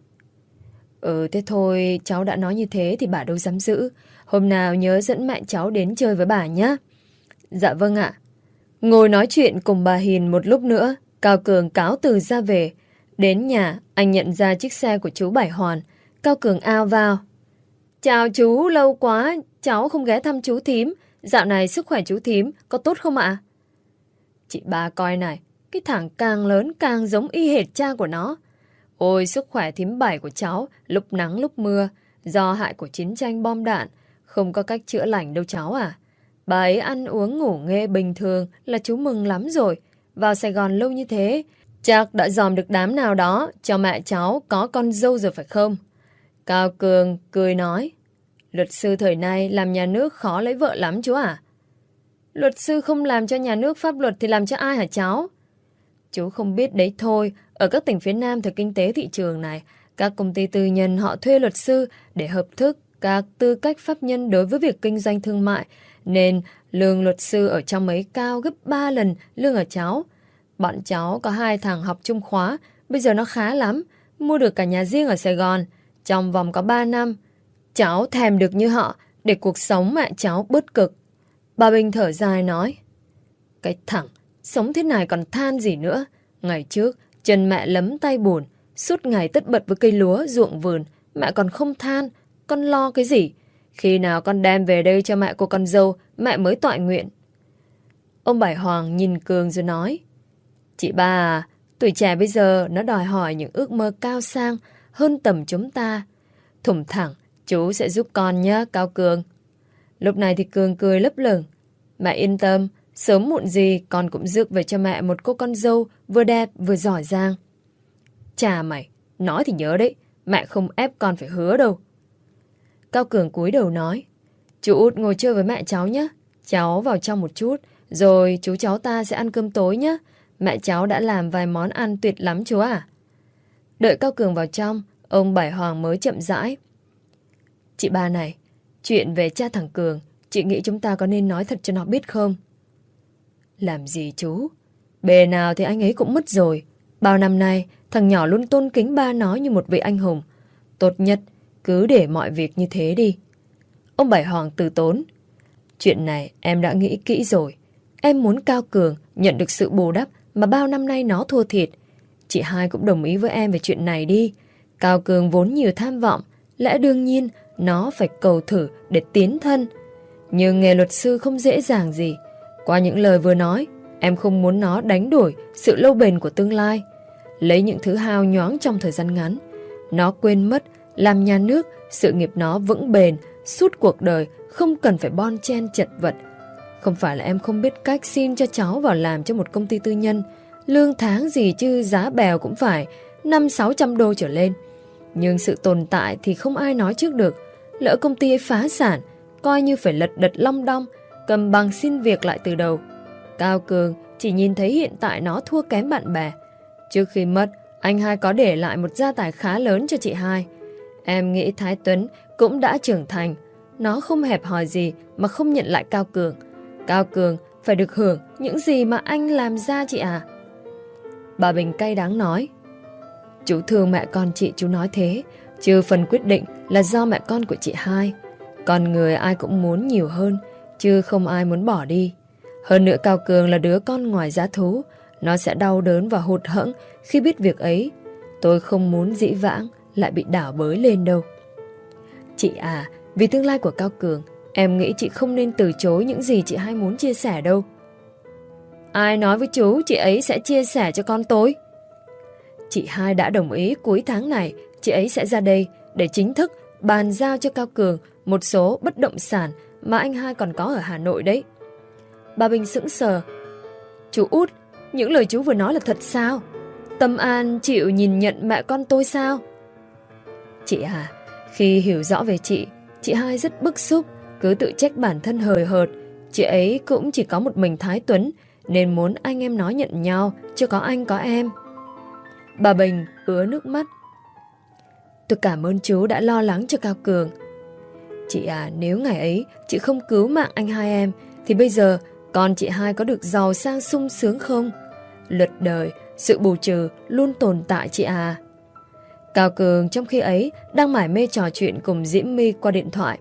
Ừ, thế thôi, cháu đã nói như thế thì bà đâu dám giữ. Hôm nào nhớ dẫn mẹ cháu đến chơi với bà nhé. Dạ vâng ạ. Ngồi nói chuyện cùng bà Hiền một lúc nữa, Cao Cường cáo từ ra về. Đến nhà, anh nhận ra chiếc xe của chú Bảy Hoàn. Cao Cường ao vào. Chào chú, lâu quá, cháu không ghé thăm chú thím. Dạo này sức khỏe chú thím có tốt không ạ? Chị ba coi này, cái thằng càng lớn càng giống y hệt cha của nó. Ôi sức khỏe thím bảy của cháu, lúc nắng lúc mưa, do hại của chiến tranh bom đạn, không có cách chữa lành đâu cháu à. Bà ấy ăn uống ngủ nghe bình thường là chú mừng lắm rồi. Vào Sài Gòn lâu như thế, chắc đã dòm được đám nào đó cho mẹ cháu có con dâu rồi phải không? Cao Cường cười nói, luật sư thời nay làm nhà nước khó lấy vợ lắm chú à? Luật sư không làm cho nhà nước pháp luật thì làm cho ai hả cháu? Chú không biết đấy thôi, ở các tỉnh phía Nam thời kinh tế thị trường này, các công ty tư nhân họ thuê luật sư để hợp thức các tư cách pháp nhân đối với việc kinh doanh thương mại, nên lương luật sư ở trong ấy cao gấp 3 lần lương ở cháu. Bọn cháu có hai thằng học chung khóa, bây giờ nó khá lắm, mua được cả nhà riêng ở Sài Gòn. Trong vòng có 3 năm, cháu thèm được như họ để cuộc sống mẹ cháu bớt cực. Bà Bình thở dài nói, Cái thằng, sống thế này còn than gì nữa. Ngày trước, chân mẹ lấm tay buồn, suốt ngày tất bật với cây lúa, ruộng vườn, mẹ còn không than, con lo cái gì? Khi nào con đem về đây cho mẹ của con dâu, mẹ mới tọa nguyện. Ông Bảy Hoàng nhìn Cường rồi nói, Chị ba à, Tuổi trẻ bây giờ nó đòi hỏi những ước mơ cao sang hơn tầm chúng ta. Thủng thẳng, chú sẽ giúp con nhé, Cao Cường. Lúc này thì Cường cười lấp lửng. Mẹ yên tâm, sớm muộn gì con cũng rước về cho mẹ một cô con dâu vừa đẹp vừa giỏi giang. Chà mày, nói thì nhớ đấy, mẹ không ép con phải hứa đâu. Cao Cường cúi đầu nói, chú út ngồi chơi với mẹ cháu nhé, cháu vào trong một chút, rồi chú cháu ta sẽ ăn cơm tối nhé. Mẹ cháu đã làm vài món ăn tuyệt lắm chú à. Đợi Cao Cường vào trong, ông Bảy Hoàng mới chậm rãi. Chị ba này, chuyện về cha thằng Cường, chị nghĩ chúng ta có nên nói thật cho nó biết không? Làm gì chú? Bề nào thì anh ấy cũng mất rồi. Bao năm nay, thằng nhỏ luôn tôn kính ba nó như một vị anh hùng. Tốt nhất, cứ để mọi việc như thế đi. Ông Bảy Hoàng từ tốn. Chuyện này em đã nghĩ kỹ rồi. Em muốn Cao Cường nhận được sự bù đắp mà bao năm nay nó thua thiệt. Chị hai cũng đồng ý với em về chuyện này đi. Cao Cường vốn nhiều tham vọng, lẽ đương nhiên nó phải cầu thử để tiến thân. Nhưng nghề luật sư không dễ dàng gì. Qua những lời vừa nói, em không muốn nó đánh đổi sự lâu bền của tương lai. Lấy những thứ hao nhoáng trong thời gian ngắn. Nó quên mất làm nhà nước, sự nghiệp nó vững bền, suốt cuộc đời không cần phải bon chen chật vật. Không phải là em không biết cách xin cho cháu vào làm cho một công ty tư nhân. Lương tháng gì chứ giá bèo cũng phải 5-600 đô trở lên. Nhưng sự tồn tại thì không ai nói trước được. Lỡ công ty ấy phá sản, coi như phải lật đật long đong, cầm bằng xin việc lại từ đầu. Cao Cường chỉ nhìn thấy hiện tại nó thua kém bạn bè. Trước khi mất, anh hai có để lại một gia tài khá lớn cho chị hai. Em nghĩ Thái Tuấn cũng đã trưởng thành. Nó không hẹp hòi gì mà không nhận lại Cao Cường. Cao Cường phải được hưởng những gì mà anh làm ra chị à. Bà Bình cay đáng nói. Chú thương mẹ con chị chú nói thế, chứ phần quyết định là do mẹ con của chị hai. Con người ai cũng muốn nhiều hơn, chứ không ai muốn bỏ đi. Hơn nữa Cao Cường là đứa con ngoài giá thú, nó sẽ đau đớn và hụt hẫng khi biết việc ấy. Tôi không muốn dĩ vãng lại bị đảo bới lên đâu. Chị à, vì tương lai của Cao Cường, em nghĩ chị không nên từ chối những gì chị hai muốn chia sẻ đâu. Ai nói với chú chị ấy sẽ chia sẻ cho con tôi? Chị hai đã đồng ý cuối tháng này chị ấy sẽ ra đây để chính thức bàn giao cho Cao Cường một số bất động sản mà anh hai còn có ở Hà Nội đấy. Bà Bình sững sờ. Chú út, những lời chú vừa nói là thật sao? Tâm An chịu nhìn nhận mẹ con tôi sao? Chị à, khi hiểu rõ về chị, chị hai rất bức xúc, cứ tự trách bản thân hời hợt. Chị ấy cũng chỉ có một mình Thái Tuấn, nên muốn anh em nói nhận nhau, chứ có anh có em. Bà Bình ứa nước mắt. Tôi cảm ơn chú đã lo lắng cho Cao Cường. Chị à, nếu ngày ấy chị không cứu mạng anh hai em, thì bây giờ con chị hai có được giàu sang sung sướng không? Luật đời, sự bù trừ luôn tồn tại chị à. Cao Cường trong khi ấy đang mải mê trò chuyện cùng Diễm My qua điện thoại.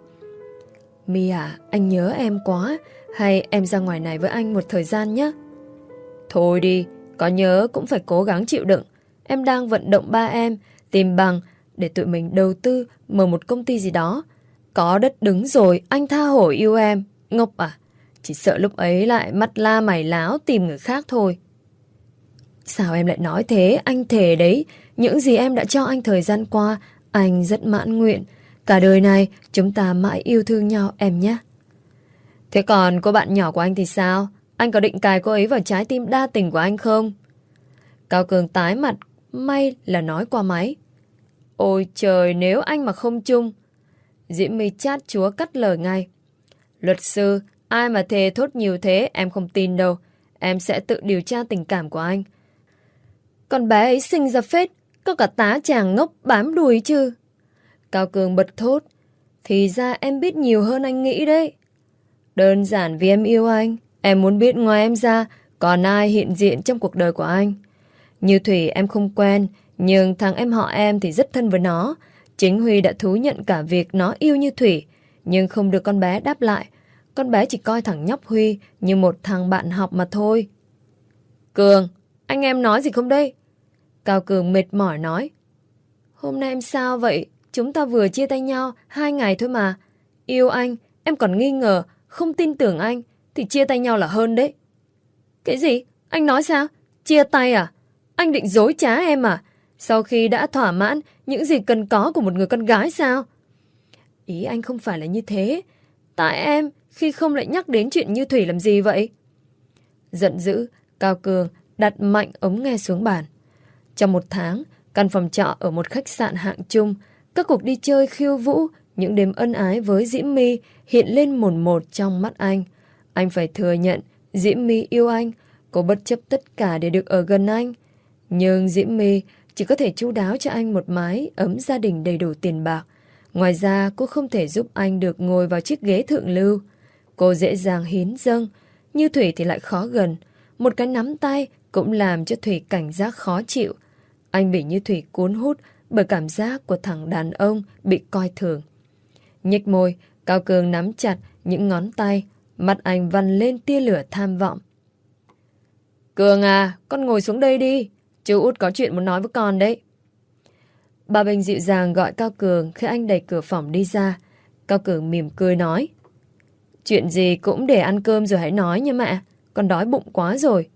My à, anh nhớ em quá, hay em ra ngoài này với anh một thời gian nhé? Thôi đi, có nhớ cũng phải cố gắng chịu đựng. Em đang vận động ba em, tìm bằng để tụi mình đầu tư mở một công ty gì đó. Có đất đứng rồi, anh tha hổ yêu em. Ngốc à? Chỉ sợ lúc ấy lại mắt la mày láo tìm người khác thôi. Sao em lại nói thế? Anh thề đấy. Những gì em đã cho anh thời gian qua, anh rất mãn nguyện. Cả đời này, chúng ta mãi yêu thương nhau em nhé. Thế còn cô bạn nhỏ của anh thì sao? Anh có định cài cô ấy vào trái tim đa tình của anh không? Cao Cường tái mặt, may là nói qua máy. Ôi trời, nếu anh mà không chung. Diễm My chát chúa cắt lời ngay. Luật sư, ai mà thề thốt nhiều thế, em không tin đâu. Em sẽ tự điều tra tình cảm của anh. Con bé ấy sinh ra phết, có cả tá chàng ngốc bám đuôi chứ. Cao Cường bật thốt. Thì ra em biết nhiều hơn anh nghĩ đấy. Đơn giản vì em yêu anh. Em muốn biết ngoài em ra, còn ai hiện diện trong cuộc đời của anh. Như Thủy em không quen, nhưng thằng em họ em thì rất thân với nó. Chính Huy đã thú nhận cả việc nó yêu như Thủy, nhưng không được con bé đáp lại. Con bé chỉ coi thằng nhóc Huy như một thằng bạn học mà thôi. Cường, anh em nói gì không đây? Cao Cường mệt mỏi nói. Hôm nay em sao vậy? Chúng ta vừa chia tay nhau hai ngày thôi mà. Yêu anh, em còn nghi ngờ, không tin tưởng anh, thì chia tay nhau là hơn đấy. Cái gì? Anh nói sao? Chia tay à? Anh định dối trá em à? Sau khi đã thỏa mãn những gì cần có của một người con gái sao? Ý anh không phải là như thế. Tại em, khi không lại nhắc đến chuyện như Thủy làm gì vậy? Giận dữ, Cao Cường đặt mạnh ống nghe xuống bàn. Trong một tháng, căn phòng trọ ở một khách sạn hạng trung, các cuộc đi chơi khiêu vũ, những đêm ân ái với Diễm My hiện lên mồn một trong mắt anh. Anh phải thừa nhận Diễm My yêu anh, cô bất chấp tất cả để được ở gần anh. Nhưng Diễm My chỉ có thể chu đáo cho anh một mái ấm gia đình đầy đủ tiền bạc. Ngoài ra, cô không thể giúp anh được ngồi vào chiếc ghế thượng lưu. Cô dễ dàng hiến dâng, như Thủy thì lại khó gần. Một cái nắm tay cũng làm cho Thủy cảnh giác khó chịu. Anh bị như Thủy cuốn hút bởi cảm giác của thằng đàn ông bị coi thường. Nhếch môi, Cao Cường nắm chặt những ngón tay, mặt anh vằn lên tia lửa tham vọng. Cường à, con ngồi xuống đây đi. Chú út có chuyện muốn nói với con đấy. Bà Bình dịu dàng gọi Cao Cường khi anh đẩy cửa phòng đi ra. Cao Cường mỉm cười nói. Chuyện gì cũng để ăn cơm rồi hãy nói nha mẹ. Con đói bụng quá rồi.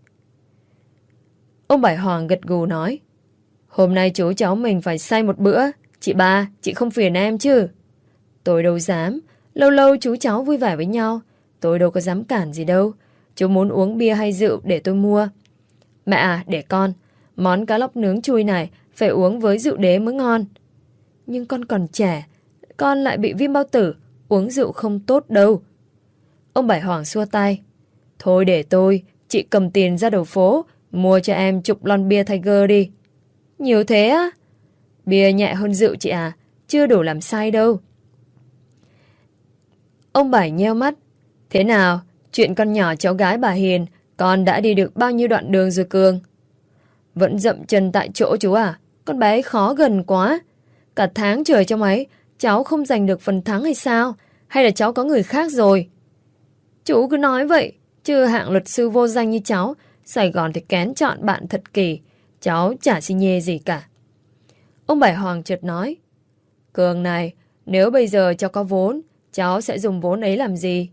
Ông Bảy Hoàng gật gù nói. Hôm nay chú cháu mình phải say một bữa. Chị ba, chị không phiền em chứ? Tôi đâu dám. Lâu lâu chú cháu vui vẻ với nhau. Tôi đâu có dám cản gì đâu. Chú muốn uống bia hay rượu để tôi mua. Mẹ à, để con. Món cá lóc nướng chui này, phải uống với rượu đế mới ngon. Nhưng con còn trẻ. Con lại bị viêm bao tử. Uống rượu không tốt đâu. Ông Bảy Hoàng xua tay. Thôi để tôi. Chị cầm tiền ra đầu phố. Mua cho em chục lon bia Tiger đi. Nhiều thế á? Bia nhẹ hơn rượu chị à. Chưa đủ làm sai đâu. Ông Bảy nheo mắt. Thế nào? Chuyện con nhỏ cháu gái bà Hiền, con đã đi được bao nhiêu đoạn đường rồi Cường? Vẫn dậm chân tại chỗ chú à? Con bé khó gần quá. Cả tháng trời trong ấy, cháu không giành được phần thắng hay sao? Hay là cháu có người khác rồi? Chú cứ nói vậy, chứ hạng luật sư vô danh như cháu, Sài Gòn thì kén chọn bạn thật kỳ. Cháu chả xin nhê gì cả. Ông Bảy Hoàng chợt nói, Cường này, nếu bây giờ cháu có vốn, cháu sẽ dùng vốn ấy làm gì?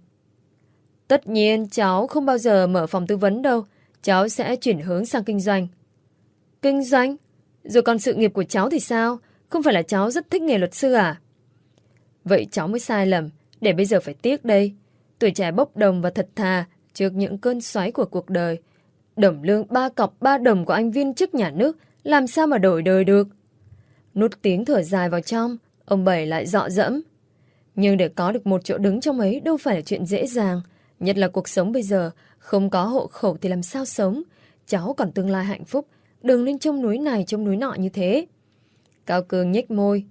Tất nhiên cháu không bao giờ mở phòng tư vấn đâu. Cháu sẽ chuyển hướng sang kinh doanh. Kinh doanh? Rồi còn sự nghiệp của cháu thì sao? Không phải là cháu rất thích nghề luật sư à? Vậy cháu mới sai lầm. Để bây giờ phải tiếc đây. Tuổi trẻ bốc đồng và thật thà trước những cơn xoáy của cuộc đời. Đồng lương ba cọc ba đồng của anh viên chức nhà nước làm sao mà đổi đời được? Nút tiếng thở dài vào trong, ông Bảy lại dọ dẫm. Nhưng để có được một chỗ đứng trong ấy đâu phải là chuyện dễ dàng. Nhất là cuộc sống bây giờ, không có hộ khẩu thì làm sao sống. Cháu còn tương lai hạnh phúc, đừng lên trông núi này trông núi nọ như thế. Cao Cường nhếch môi.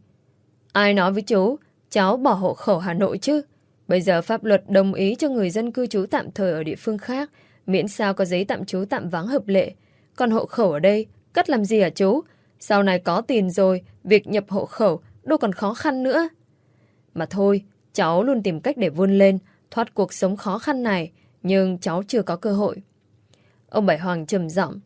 Ai nói với chú, cháu bỏ hộ khẩu Hà Nội chứ? Bây giờ pháp luật đồng ý cho người dân cư trú tạm thời ở địa phương khác, miễn sao có giấy tạm trú tạm vắng hợp lệ. Còn hộ khẩu ở đây, cất làm gì hả chú? Sau này có tiền rồi, việc nhập hộ khẩu đâu còn khó khăn nữa. Mà thôi, cháu luôn tìm cách để vươn lên, thoát cuộc sống khó khăn này, nhưng cháu chưa có cơ hội. Ông Bảy Hoàng trầm giọng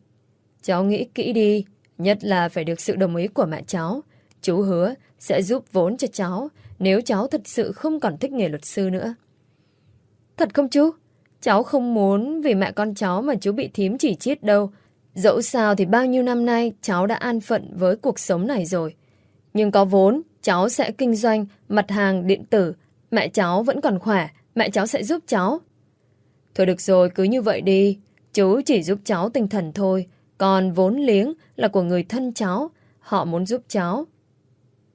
Cháu nghĩ kỹ đi, nhất là phải được sự đồng ý của mẹ cháu. Chú hứa sẽ giúp vốn cho cháu nếu cháu thật sự không còn thích nghề luật sư nữa. Thật không chú? Cháu không muốn vì mẹ con cháu mà chú bị thím chỉ chiết đâu. Dẫu sao thì bao nhiêu năm nay cháu đã an phận với cuộc sống này rồi. Nhưng có vốn, cháu sẽ kinh doanh mặt hàng điện tử. Mẹ cháu vẫn còn khỏe, mẹ cháu sẽ giúp cháu. Thôi được rồi, cứ như vậy đi. Chú chỉ giúp cháu tinh thần thôi. Còn vốn liếng là của người thân cháu. Họ muốn giúp cháu.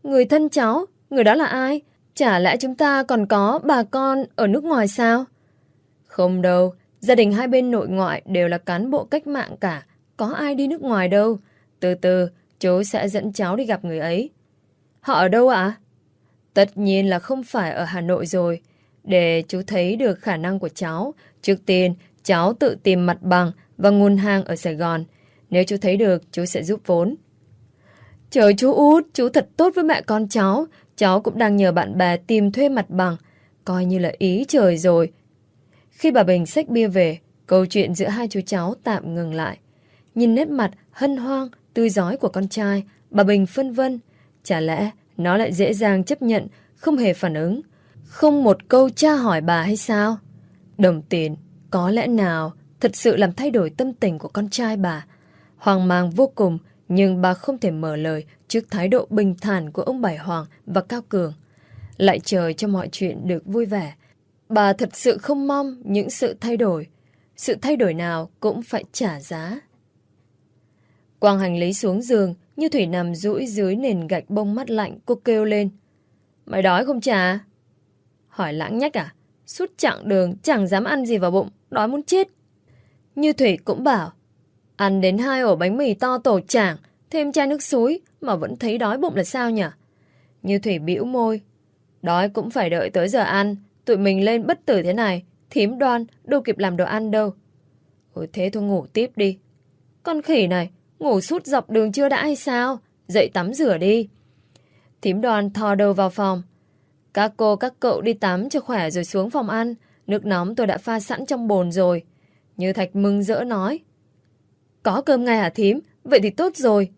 Người thân cháu? Người đó là ai? Chả lẽ chúng ta còn có bà con ở nước ngoài sao? Không đâu. Gia đình hai bên nội ngoại đều là cán bộ cách mạng cả. Có ai đi nước ngoài đâu. Từ từ, chú sẽ dẫn cháu đi gặp người ấy. Họ ở đâu ạ? Tất nhiên là không phải ở Hà Nội rồi. Để chú thấy được khả năng của cháu, trước tiên cháu tự tìm mặt bằng và nguồn hàng ở Sài Gòn. Nếu chú thấy được, chú sẽ giúp vốn. Trời chú út, chú thật tốt với mẹ con cháu. Cháu cũng đang nhờ bạn bè tìm thuê mặt bằng. Coi như là ý trời rồi. Khi bà Bình xách bia về, câu chuyện giữa hai chú cháu tạm ngừng lại. Nhìn nét mặt hân hoang, tươi giói của con trai, bà Bình phân vân. Chả lẽ nó lại dễ dàng chấp nhận, không hề phản ứng. Không một câu tra hỏi bà hay sao? Đồng tiền, có lẽ nào thật sự làm thay đổi tâm tình của con trai bà? Hoang mang vô cùng, nhưng bà không thể mở lời trước thái độ bình thản của ông Bảy Hoàng và Cao Cường. Lại chờ cho mọi chuyện được vui vẻ. Bà thật sự không mong những sự thay đổi. Sự thay đổi nào cũng phải trả giá. Quang hành lý xuống giường, như Thủy nằm rũi dưới nền gạch bông mắt lạnh, cô kêu lên. Mày đói không trà? Hỏi lãng nhách à? Suốt chặng đường chẳng dám ăn gì vào bụng, đói muốn chết. Như Thủy cũng bảo, ăn đến hai ổ bánh mì to tổ chảng, thêm chai nước suối mà vẫn thấy đói bụng là sao nhỉ? Như Thủy bĩu môi, đói cũng phải đợi tới giờ ăn, tụi mình lên bất tử thế này, thím đoan đâu kịp làm đồ ăn đâu. Ôi thế thôi ngủ tiếp đi. Con khỉ này, ngủ suốt dọc đường chưa đã hay sao? Dậy tắm rửa đi. Thím đoàn thò đầu vào phòng. Các cô các cậu đi tắm cho khỏe rồi xuống phòng ăn. Nước nóng tôi đã pha sẵn trong bồn rồi. Như Thạch mừng rỡ nói. Có cơm ngay hả thím? Vậy thì tốt rồi.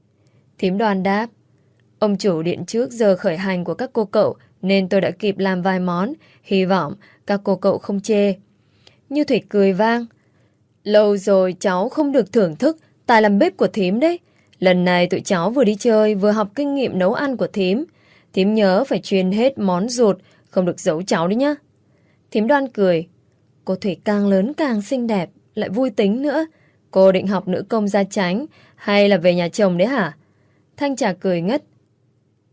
Thím đoàn đáp. Ông chủ điện trước giờ khởi hành của các cô cậu nên tôi đã kịp làm vài món. Hy vọng các cô cậu không chê. Như Thủy cười vang. Lâu rồi cháu không được thưởng thức tài làm bếp của thím đấy. Lần này tụi cháu vừa đi chơi vừa học kinh nghiệm nấu ăn của thím. Thím nhớ phải truyền hết món ruột, không được giấu cháu đấy nhá. Thím đoan cười. Cô Thủy càng lớn càng xinh đẹp, lại vui tính nữa. Cô định học nữ công gia tránh hay là về nhà chồng đấy hả? Thanh trà cười ngất.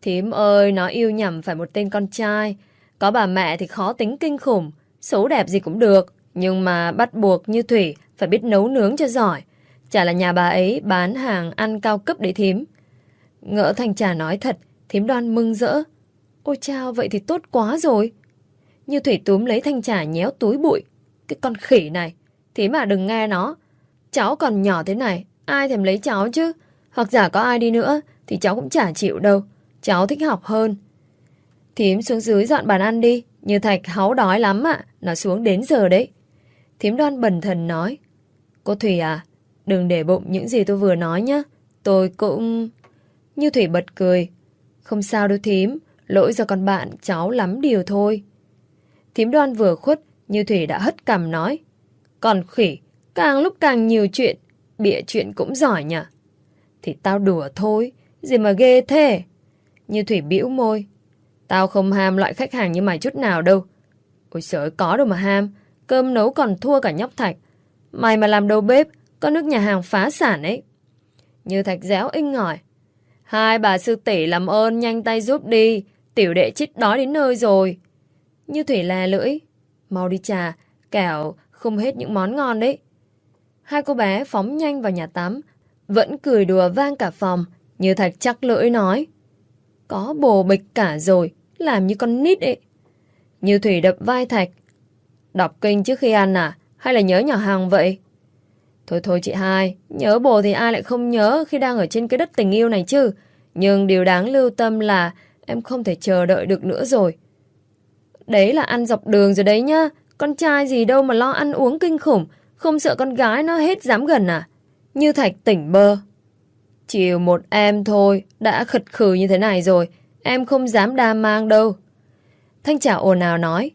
Thím ơi, nó yêu nhầm phải một tên con trai. Có bà mẹ thì khó tính kinh khủng, xấu đẹp gì cũng được. Nhưng mà bắt buộc như Thủy phải biết nấu nướng cho giỏi. Chả là nhà bà ấy bán hàng ăn cao cấp để thím. Ngỡ Thanh trà nói thật, thím đoan mừng rỡ. Ôi chao, vậy thì tốt quá rồi. Như Thủy túm lấy Thanh trà nhéo túi bụi. Cái con khỉ này, thím mà đừng nghe nó. Cháu còn nhỏ thế này, ai thèm lấy cháu chứ? Hoặc giả có ai đi nữa, thì cháu cũng chả chịu đâu. Cháu thích học hơn. Thím xuống dưới dọn bàn ăn đi. Như Thạch háu đói lắm ạ. Nó xuống đến giờ đấy. Thím đoan bần thần nói. Cô Thủy à, đừng để bụng những gì tôi vừa nói nhé. Tôi cũng... Như Thủy bật cười. Không sao đâu thím, lỗi do con bạn cháu lắm điều thôi. Thím đoan vừa khuất, Như Thủy đã hất cằm nói. Còn khỉ, càng lúc càng nhiều chuyện, bịa chuyện cũng giỏi nhỉ. Thì tao đùa thôi, gì mà ghê thế. Như Thủy bĩu môi. Tao không ham loại khách hàng như mày chút nào đâu. Ôi trời có đâu mà ham. Cơm nấu còn thua cả nhóc Thạch. Mày mà làm đầu bếp, có nước nhà hàng phá sản ấy. Như Thạch dẻo inh ngỏi. Hai bà sư tỷ làm ơn nhanh tay giúp đi. Tiểu đệ chết đói đến nơi rồi. Như Thủy lè lưỡi. Mau đi trà, kẻo không hết những món ngon đấy. Hai cô bé phóng nhanh vào nhà tắm. Vẫn cười đùa vang cả phòng. Như Thạch chắc lưỡi nói. Có bồ bịch cả rồi, làm như con nít ấy. Như Thủy đập vai Thạch. Đọc kinh trước khi ăn à? Hay là nhớ nhỏ hàng vậy? Thôi thôi chị hai, nhớ bồ thì ai lại không nhớ khi đang ở trên cái đất tình yêu này chứ. Nhưng điều đáng lưu tâm là em không thể chờ đợi được nữa rồi. Đấy là ăn dọc đường rồi đấy nhá. Con trai gì đâu mà lo ăn uống kinh khủng, không sợ con gái nó hết dám gần à? Như Thạch tỉnh bơ. Chiều một em thôi, đã khật khử như thế này rồi, em không dám đa mang đâu. Thanh trả ồn ào nói,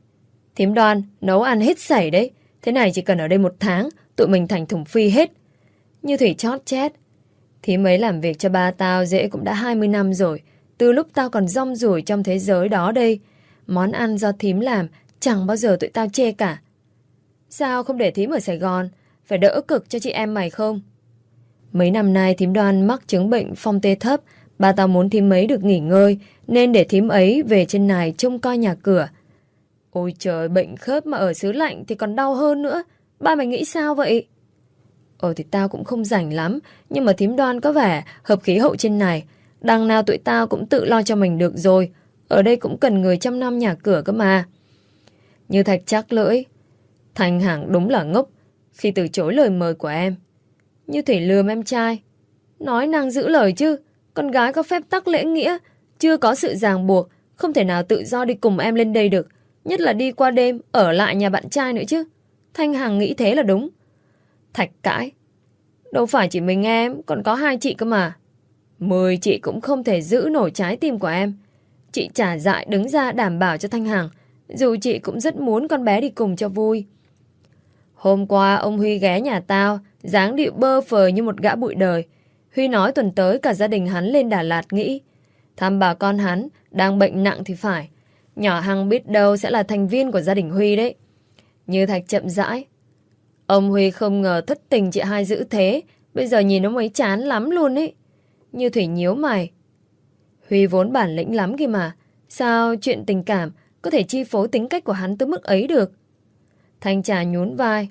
thím đoan, nấu ăn hết sảy đấy, thế này chỉ cần ở đây một tháng, tụi mình thành thùng phi hết. Như Thủy chót chét, thím ấy làm việc cho ba tao dễ cũng đã 20 năm rồi, từ lúc tao còn rong rủi trong thế giới đó đây. Món ăn do thím làm, chẳng bao giờ tụi tao chê cả. Sao không để thím ở Sài Gòn, phải đỡ cực cho chị em mày không? Mấy năm nay thím đoan mắc chứng bệnh phong tê thấp, ba tao muốn thím ấy được nghỉ ngơi, nên để thím ấy về trên này trông coi nhà cửa. Ôi trời, bệnh khớp mà ở xứ lạnh thì còn đau hơn nữa. Ba mày nghĩ sao vậy? Ờ thì tao cũng không rảnh lắm, nhưng mà thím đoan có vẻ hợp khí hậu trên này. Đằng nào tụi tao cũng tự lo cho mình được rồi. Ở đây cũng cần người chăm nom nhà cửa cơ mà. Như Thạch chắc lưỡi. Thành Hằng đúng là ngốc khi từ chối lời mời của em. Như thể lừa em trai. Nói năng giữ lời chứ. Con gái có phép tắc lễ nghĩa. Chưa có sự ràng buộc. Không thể nào tự do đi cùng em lên đây được. Nhất là đi qua đêm ở lại nhà bạn trai nữa chứ. Thanh Hằng nghĩ thế là đúng. Thạch cãi. Đâu phải chỉ mình em, còn có hai chị cơ mà. Mười chị cũng không thể giữ nổi trái tim của em. Chị trả dại đứng ra đảm bảo cho Thanh Hằng. Dù chị cũng rất muốn con bé đi cùng cho vui. Hôm qua ông Huy ghé nhà tao, dáng điệu bơ phờ như một gã bụi đời. Huy nói tuần tới cả gia đình hắn lên Đà Lạt nghĩ. Thăm bà con hắn, đang bệnh nặng thì phải. Nhỏ Hằng biết đâu sẽ là thành viên của gia đình Huy đấy. Như Thạch chậm rãi. Ông Huy không ngờ thất tình chị hai giữ thế. Bây giờ nhìn ông ấy chán lắm luôn ấy. Như Thủy nhíu mày. Huy vốn bản lĩnh lắm kìa mà. Sao chuyện tình cảm có thể chi phối tính cách của hắn tới mức ấy được? Thanh trà nhún vai.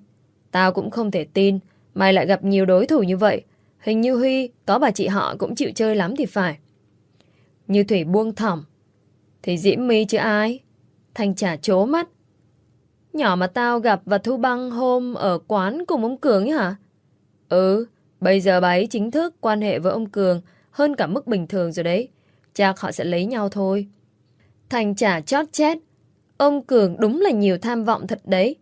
Tao cũng không thể tin. Mày lại gặp nhiều đối thủ như vậy. Hình như Huy có bà chị họ cũng chịu chơi lắm thì phải. Như Thủy buông thỏng. Thì Diễm My chứ ai? Thanh trà chố mắt. Nhỏ mà tao gặp và thu băng hôm ở quán cùng ông Cường ấy hả? Ừ, bây giờ bà ấy chính thức quan hệ với ông Cường hơn cả mức bình thường rồi đấy. Chắc họ sẽ lấy nhau thôi. Thành trả chót chết. Ông Cường đúng là nhiều tham vọng thật đấy.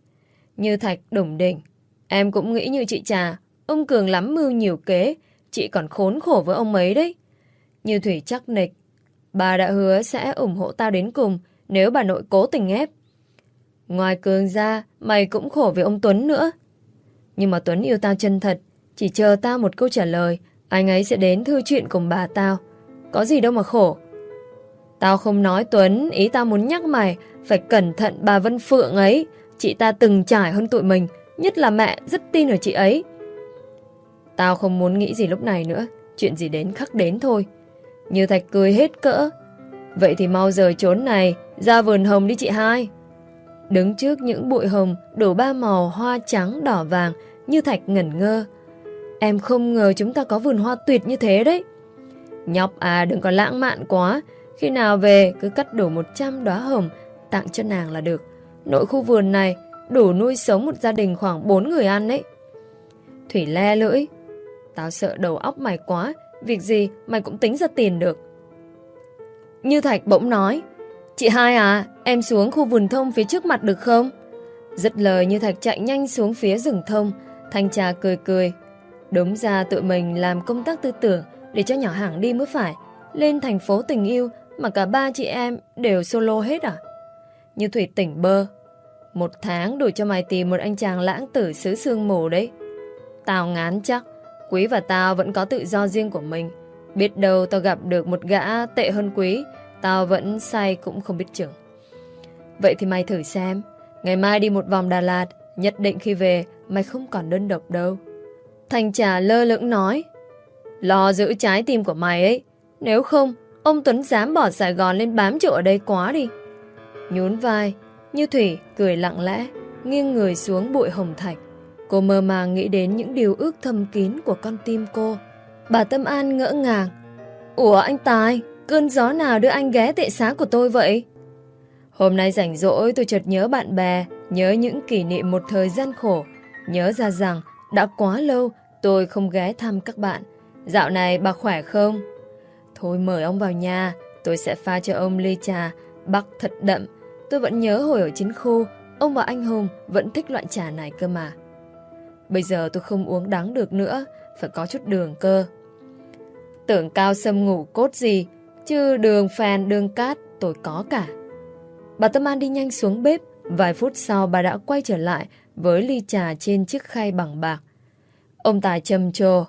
Như Thạch đủng đỉnh. Em cũng nghĩ như chị Trà. Ông Cường lắm mưu nhiều kế. Chị còn khốn khổ với ông ấy đấy. Như Thủy chắc nịch. Bà đã hứa sẽ ủng hộ tao đến cùng nếu bà nội cố tình ép. Ngoài Cường ra, mày cũng khổ với ông Tuấn nữa. Nhưng mà Tuấn yêu tao chân thật. Chỉ chờ tao một câu trả lời, anh ấy sẽ đến thư chuyện cùng bà tao. Có gì đâu mà khổ. Tao không nói Tuấn, ý tao muốn nhắc mày, phải cẩn thận bà Vân Phượng ấy. Chị ta từng trải hơn tụi mình, nhất là mẹ rất tin ở chị ấy. Tao không muốn nghĩ gì lúc này nữa, chuyện gì đến khắc đến thôi. Như Thạch cười hết cỡ. Vậy thì mau rời trốn này, ra vườn hồng đi chị hai. Đứng trước những bụi hồng đổ ba màu hoa trắng đỏ vàng, Như Thạch ngẩn ngơ. Em không ngờ chúng ta có vườn hoa tuyệt như thế đấy. Nhóc à đừng có lãng mạn quá, khi nào về cứ cắt đổ 100 đóa hồng tặng cho nàng là được. Nội khu vườn này đủ nuôi sống một gia đình khoảng 4 người ăn đấy. Thủy le lưỡi. Tao sợ đầu óc mày quá, việc gì mày cũng tính ra tiền được. Như Thạch bỗng nói, Chị hai à, em xuống khu vườn thông phía trước mặt được không? Dứt lời Như Thạch chạy nhanh xuống phía rừng thông, Thanh trà cười cười. Đúng ra tụi mình làm công tác tư tưởng để cho nhỏ hàng đi mới phải. Lên thành phố tình yêu mà cả ba chị em đều solo hết à? Như Thủy tỉnh bơ. Một tháng đủ cho mày tìm một anh chàng lãng tử xứ sương mù đấy. Tao ngán chắc, Quý và tao vẫn có tự do riêng của mình. Biết đâu tao gặp được một gã tệ hơn Quý, tao vẫn say cũng không biết chừng. Vậy thì mày thử xem, ngày mai đi một vòng Đà Lạt, nhất định khi về mày không còn đơn độc đâu. Thành trà lơ lưỡng nói, lo giữ trái tim của mày ấy, nếu không, ông Tuấn dám bỏ Sài Gòn lên bám trụ ở đây quá đi. Nhún vai, như Thủy cười lặng lẽ, nghiêng người xuống bụi hồng thạch. Cô mơ màng nghĩ đến những điều ước thầm kín của con tim cô. Bà Tâm An ngỡ ngàng. Ủa anh Tài, cơn gió nào đưa anh ghé tệ xá của tôi vậy? Hôm nay rảnh rỗi tôi chợt nhớ bạn bè, nhớ những kỷ niệm một thời gian khổ. Nhớ ra rằng đã quá lâu tôi không ghé thăm các bạn. Dạo này bà khỏe không? Thôi mời ông vào nhà, tôi sẽ pha cho ông ly trà, bắc thật đậm. Tôi vẫn nhớ hồi ở chiến khu, ông và anh Hùng vẫn thích loại trà này cơ mà. Bây giờ tôi không uống đắng được nữa, phải có chút đường cơ. Tưởng cao sâm ngủ cốt gì, chứ đường phèn đường cát tôi có cả. Bà Tâm An đi nhanh xuống bếp, vài phút sau bà đã quay trở lại với ly trà trên chiếc khay bằng bạc. Ông Tài trầm trồ.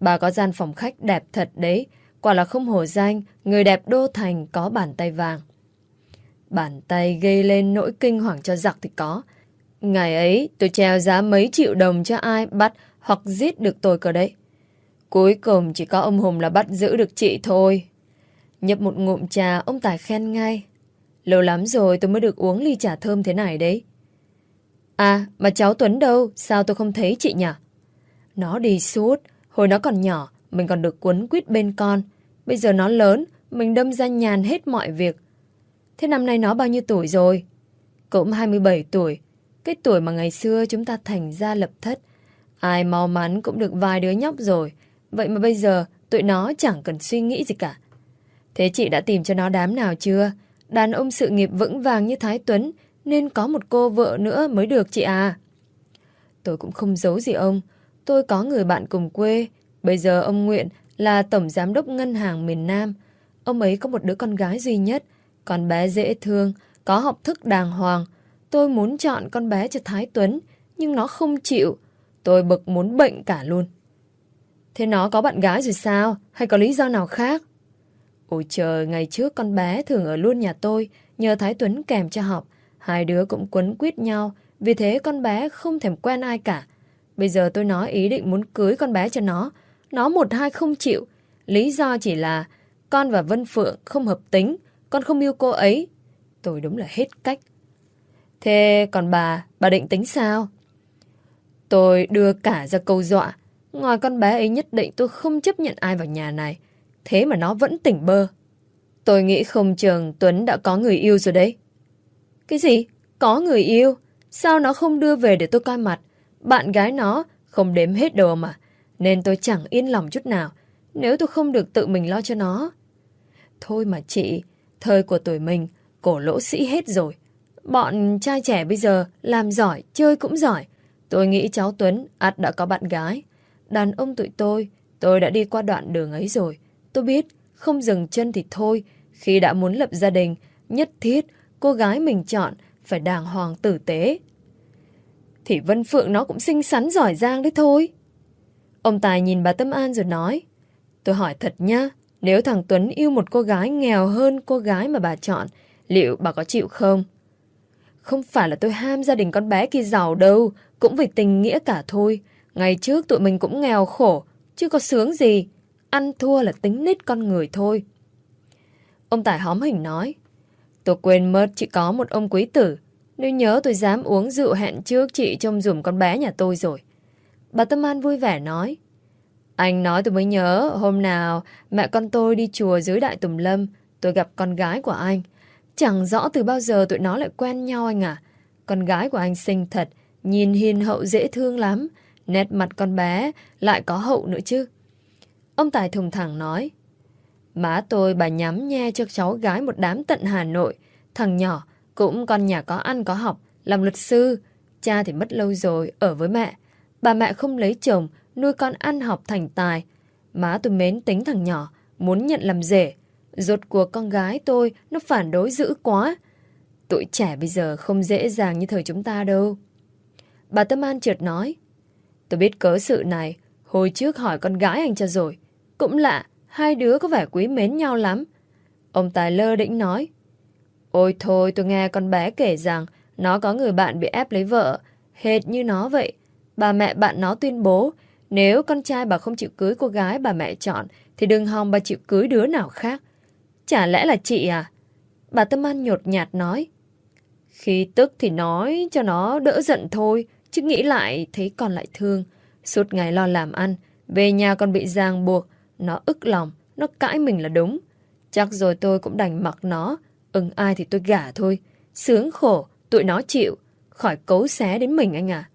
Bà có gian phòng khách đẹp thật đấy, quả là không hổ danh, người đẹp đô thành có bàn tay vàng. Bàn tay gây lên nỗi kinh hoàng cho giặc thì có, Ngày ấy tôi treo giá mấy triệu đồng cho ai bắt hoặc giết được tôi cơ đấy. Cuối cùng chỉ có ông Hùng là bắt giữ được chị thôi. Nhấp một ngụm trà, ông Tài khen ngay. Lâu lắm rồi tôi mới được uống ly trà thơm thế này đấy. À, mà cháu Tuấn đâu? Sao tôi không thấy chị nhỉ? Nó đi suốt. Hồi nó còn nhỏ, mình còn được cuốn quýt bên con. Bây giờ nó lớn, mình đâm ra nhàn hết mọi việc. Thế năm nay nó bao nhiêu tuổi rồi? Cũng 27 tuổi. Cái tuổi mà ngày xưa chúng ta thành ra lập thất. Ai mau mắn cũng được vài đứa nhóc rồi. Vậy mà bây giờ tụi nó chẳng cần suy nghĩ gì cả. Thế chị đã tìm cho nó đám nào chưa? Đàn ông sự nghiệp vững vàng như Thái Tuấn, nên có một cô vợ nữa mới được chị à. Tôi cũng không giấu gì ông. Tôi có người bạn cùng quê. Bây giờ ông Nguyện là tổng giám đốc ngân hàng miền Nam. Ông ấy có một đứa con gái duy nhất. Con bé dễ thương, có học thức đàng hoàng, Tôi muốn chọn con bé cho Thái Tuấn, nhưng nó không chịu. Tôi bực muốn bệnh cả luôn. Thế nó có bạn gái rồi sao? Hay có lý do nào khác? Ôi trời, ngày trước con bé thường ở luôn nhà tôi, nhờ Thái Tuấn kèm cho học. Hai đứa cũng quấn quýt nhau, vì thế con bé không thèm quen ai cả. Bây giờ tôi nói ý định muốn cưới con bé cho nó. Nó một hai không chịu. Lý do chỉ là con và Vân Phượng không hợp tính, con không yêu cô ấy. Tôi đúng là hết cách. Thế còn bà, bà định tính sao? Tôi đưa cả ra câu dọa. Ngoài con bé ấy nhất định tôi không chấp nhận ai vào nhà này. Thế mà nó vẫn tỉnh bơ. Tôi nghĩ không chừng Tuấn đã có người yêu rồi đấy. Cái gì? Có người yêu? Sao nó không đưa về để tôi coi mặt? Bạn gái nó không đếm hết đồ mà. Nên tôi chẳng yên lòng chút nào. Nếu tôi không được tự mình lo cho nó. Thôi mà chị, thời của tuổi mình, cổ lỗ sĩ hết rồi. Bọn trai trẻ bây giờ làm giỏi, chơi cũng giỏi. Tôi nghĩ cháu Tuấn ắt đã có bạn gái. Đàn ông tụi tôi, tôi đã đi qua đoạn đường ấy rồi. Tôi biết, không dừng chân thì thôi. Khi đã muốn lập gia đình, nhất thiết cô gái mình chọn phải đàng hoàng tử tế. Thì Vân Phượng nó cũng xinh xắn giỏi giang đấy thôi. Ông Tài nhìn bà Tâm An rồi nói. Tôi hỏi thật nhá, nếu thằng Tuấn yêu một cô gái nghèo hơn cô gái mà bà chọn, liệu bà có chịu không? Không phải là tôi ham gia đình con bé kia giàu đâu, cũng vì tình nghĩa cả thôi. Ngày trước tụi mình cũng nghèo khổ, chứ có sướng gì. Ăn thua là tính nết con người thôi. Ông Tài hóm hình nói. Tôi quên mất chỉ có một ông quý tử. Nếu nhớ tôi dám uống rượu hẹn trước chị trông dùm con bé nhà tôi rồi. Bà Tâm An vui vẻ nói. Anh nói tôi mới nhớ, hôm nào mẹ con tôi đi chùa dưới Đại Tùng Lâm, tôi gặp con gái của anh. Chẳng rõ từ bao giờ tụi nó lại quen nhau anh à. Con gái của anh xinh thật, nhìn hiền hậu dễ thương lắm. Nét mặt con bé lại có hậu nữa chứ. Ông Tài thùng thẳng nói. Má tôi bà nhắm nhe cho cháu gái một đám tận Hà Nội. Thằng nhỏ cũng con nhà có ăn có học, làm luật sư. Cha thì mất lâu rồi, ở với mẹ. Bà mẹ không lấy chồng, nuôi con ăn học thành tài. Má tôi mến tính thằng nhỏ, muốn nhận làm rể. Rốt cuộc con gái tôi nó phản đối dữ quá. Tụi trẻ bây giờ không dễ dàng như thời chúng ta đâu. Bà Tâm An chợt nói. Tôi biết cớ sự này, hồi trước hỏi con gái anh cho rồi. Cũng lạ, hai đứa có vẻ quý mến nhau lắm. Ông Tài lơ đĩnh nói. Ôi thôi tôi nghe con bé kể rằng nó có người bạn bị ép lấy vợ. Hệt như nó vậy. Bà mẹ bạn nó tuyên bố nếu con trai bà không chịu cưới cô gái bà mẹ chọn thì đừng hòng bà chịu cưới đứa nào khác. Chả lẽ là chị à? Bà Tâm An nhột nhạt nói. Khi tức thì nói cho nó đỡ giận thôi, chứ nghĩ lại thấy con lại thương. Suốt ngày lo làm ăn, về nhà còn bị giang buộc, nó ức lòng, nó cãi mình là đúng. Chắc rồi tôi cũng đành mặc nó, ưng ai thì tôi gả thôi. Sướng khổ, tụi nó chịu, khỏi cấu xé đến mình anh à.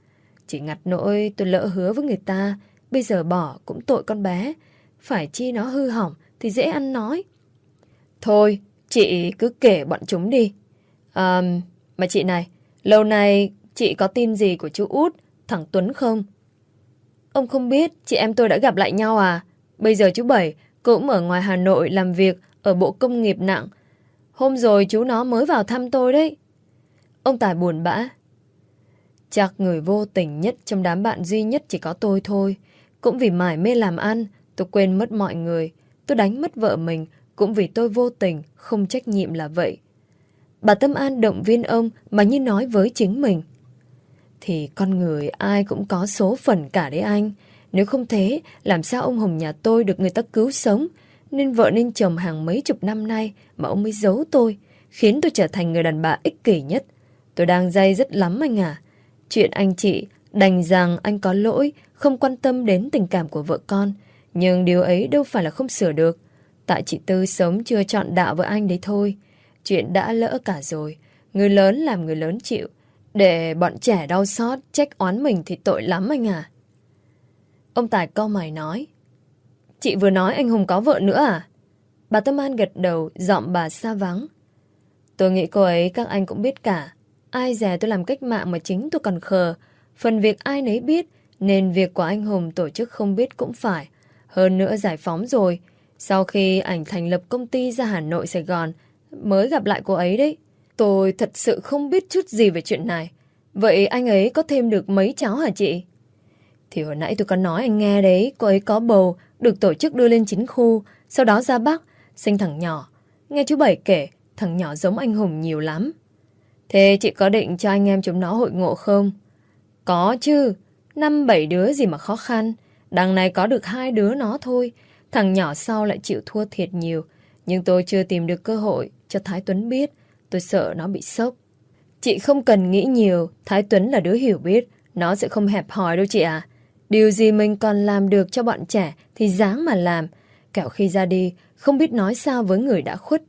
Chỉ ngặt nỗi tôi lỡ hứa với người ta, bây giờ bỏ cũng tội con bé. Phải chi nó hư hỏng thì dễ ăn nói. Thôi, chị cứ kể bọn chúng đi. À, mà chị này, lâu nay chị có tin gì của chú út, thằng Tuấn không? Ông không biết chị em tôi đã gặp lại nhau à? Bây giờ chú Bảy cũng ở ngoài Hà Nội làm việc ở Bộ Công nghiệp nặng. Hôm rồi chú nó mới vào thăm tôi đấy. Ông Tài buồn bã. Chắc người vô tình nhất trong đám bạn duy nhất chỉ có tôi thôi. Cũng vì mải mê làm ăn, tôi quên mất mọi người. Tôi đánh mất vợ mình, cũng vì tôi vô tình, không trách nhiệm là vậy. Bà Tâm An động viên ông mà như nói với chính mình. Thì con người ai cũng có số phận cả đấy anh. Nếu không thế, làm sao ông Hồng nhà tôi được người ta cứu sống? Nên vợ nên chồng hàng mấy chục năm nay mà ông mới giấu tôi, khiến tôi trở thành người đàn bà ích kỷ nhất. Tôi đang dây rất lắm anh à. Chuyện anh chị đành rằng anh có lỗi, không quan tâm đến tình cảm của vợ con. Nhưng điều ấy đâu phải là không sửa được. Tại chị Tư sống chưa chọn đạo với anh đấy thôi. Chuyện đã lỡ cả rồi. Người lớn làm người lớn chịu. Để bọn trẻ đau xót, trách oán mình thì tội lắm anh à. Ông Tài co mày nói. Chị vừa nói anh Hùng có vợ nữa à? Bà Tâm An gật đầu, giọng bà xa vắng. Tôi nghĩ cô ấy các anh cũng biết cả. Ai dè tôi làm cách mạng mà chính tôi còn khờ. Phần việc ai nấy biết, nên việc của anh Hùng tổ chức không biết cũng phải. Hơn nữa giải phóng rồi. Sau khi ảnh thành lập công ty ra Hà Nội, Sài Gòn, mới gặp lại cô ấy đấy. Tôi thật sự không biết chút gì về chuyện này. Vậy anh ấy có thêm được mấy cháu hả chị? Thì hồi nãy tôi có nói anh nghe đấy, cô ấy có bầu, được tổ chức đưa lên chính khu, sau đó ra Bắc, sinh thằng nhỏ. Nghe chú Bảy kể, thằng nhỏ giống anh Hùng nhiều lắm. Thế chị có định cho anh em chúng nó hội ngộ không? Có chứ, năm bảy đứa gì mà khó khăn. Đằng này có được hai đứa nó thôi. Thằng nhỏ sau lại chịu thua thiệt nhiều. Nhưng tôi chưa tìm được cơ hội cho Thái Tuấn biết. Tôi sợ nó bị sốc. Chị không cần nghĩ nhiều. Thái Tuấn là đứa hiểu biết. Nó sẽ không hẹp hòi đâu chị à. Điều gì mình còn làm được cho bọn trẻ thì dáng mà làm. Kẻo khi ra đi, không biết nói sao với người đã khuất.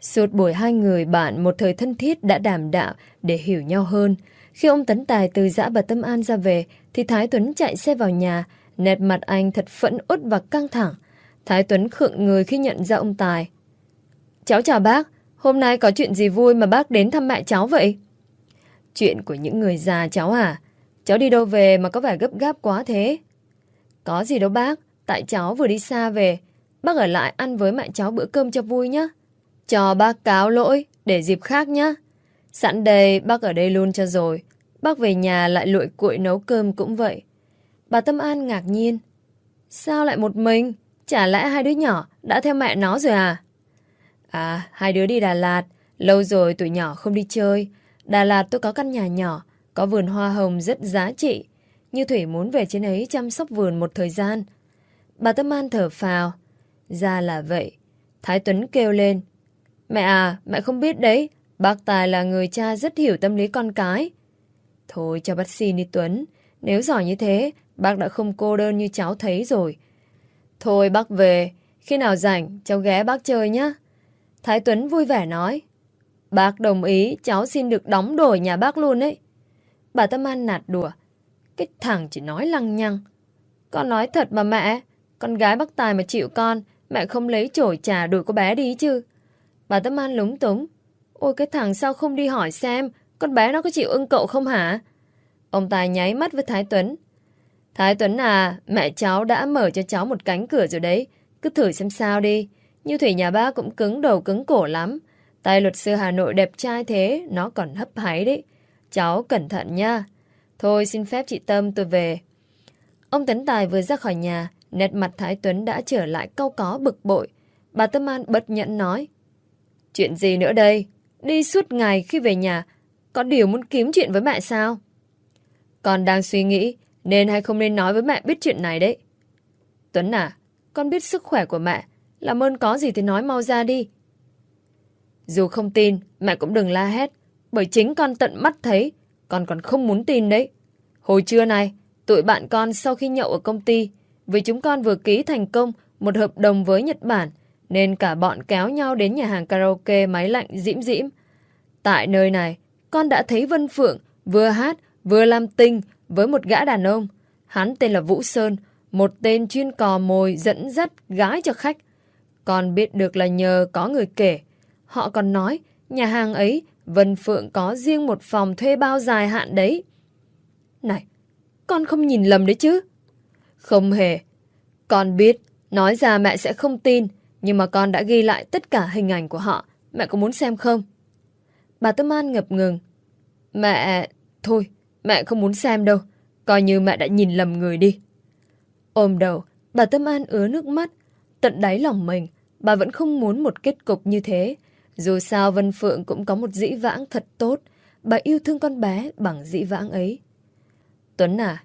Suốt buổi hai người bạn một thời thân thiết đã đàm đạo để hiểu nhau hơn. Khi ông Tấn Tài từ giã bà Tâm An ra về, thì Thái Tuấn chạy xe vào nhà, nét mặt anh thật phẫn uất và căng thẳng. Thái Tuấn khựng người khi nhận ra ông Tài. Cháu chào bác, hôm nay có chuyện gì vui mà bác đến thăm mẹ cháu vậy? Chuyện của những người già cháu à? Cháu đi đâu về mà có vẻ gấp gáp quá thế? Có gì đâu bác, tại cháu vừa đi xa về. Bác ở lại ăn với mẹ cháu bữa cơm cho vui nhé. Cho bác cáo lỗi, để dịp khác nhé. Sẵn đây, bác ở đây luôn cho rồi. Bác về nhà lại lụi cuội nấu cơm cũng vậy. Bà Tâm An ngạc nhiên. Sao lại một mình? Chả lẽ hai đứa nhỏ đã theo mẹ nó rồi à? À, hai đứa đi Đà Lạt. Lâu rồi tụi nhỏ không đi chơi. Đà Lạt tôi có căn nhà nhỏ, có vườn hoa hồng rất giá trị. Như Thủy muốn về trên ấy chăm sóc vườn một thời gian. Bà Tâm An thở phào. Ra là vậy. Thái Tuấn kêu lên. Mẹ à, mẹ không biết đấy. Bác Tài là người cha rất hiểu tâm lý con cái. Thôi cho bác xin đi Tuấn. Nếu giỏi như thế, bác đã không cô đơn như cháu thấy rồi. Thôi bác về, khi nào rảnh, cháu ghé bác chơi nhé. Thái Tuấn vui vẻ nói. Bác đồng ý, cháu xin được đóng đổi nhà bác luôn ấy. Bà Tâm An nạt đùa. Cái thằng chỉ nói lăng nhăng. Con nói thật mà mẹ, con gái bác Tài mà chịu con, mẹ không lấy chổi trà đuổi cô bé đi chứ. Bà Tâm An lúng túng. Ôi cái thằng sao không đi hỏi xem con bé nó có chịu ưng cậu không hả? Ông Tài nháy mắt với Thái Tuấn. Thái Tuấn à, mẹ cháu đã mở cho cháu một cánh cửa rồi đấy. Cứ thử xem sao đi. Như Thủy nhà ba cũng cứng đầu cứng cổ lắm. Tay luật sư Hà Nội đẹp trai thế, nó còn hấp háy đấy. Cháu cẩn thận nha. Thôi xin phép chị Tâm tôi về. Ông Tấn Tài vừa ra khỏi nhà, nét mặt Thái Tuấn đã trở lại cau có bực bội. Bà Tâm An bật nhận nói. Chuyện gì nữa đây? Đi suốt ngày khi về nhà, có điều muốn kiếm chuyện với mẹ sao? Con đang suy nghĩ, nên hay không nên nói với mẹ biết chuyện này đấy. Tuấn à, con biết sức khỏe của mẹ, làm ơn có gì thì nói mau ra đi. Dù không tin, mẹ cũng đừng la hét, bởi chính con tận mắt thấy, con còn không muốn tin đấy. Hồi trưa này, tụi bạn con sau khi nhậu ở công ty, vì chúng con vừa ký thành công một hợp đồng với Nhật Bản, nên cả bọn kéo nhau đến nhà hàng karaoke máy lạnh dĩm dĩm. Tại nơi này, con đã thấy Vân Phượng vừa hát vừa làm tình với một gã đàn ông. Hắn tên là Vũ Sơn, một tên chuyên cò mồi dẫn dắt gái cho khách. Con biết được là nhờ có người kể. Họ còn nói nhà hàng ấy Vân Phượng có riêng một phòng thuê bao dài hạn đấy. Này, con không nhìn lầm đấy chứ? Không hề. Con biết, nói ra mẹ sẽ không tin, nhưng mà con đã ghi lại tất cả hình ảnh của họ. Mẹ có muốn xem không? Bà Tâm An ngập ngừng. Mẹ... Thôi, mẹ không muốn xem đâu. Coi như mẹ đã nhìn lầm người đi. Ôm đầu, bà Tâm An ứa nước mắt. Tận đáy lòng mình, bà vẫn không muốn một kết cục như thế. Dù sao Vân Phượng cũng có một dĩ vãng thật tốt. Bà yêu thương con bé bằng dĩ vãng ấy. Tuấn à,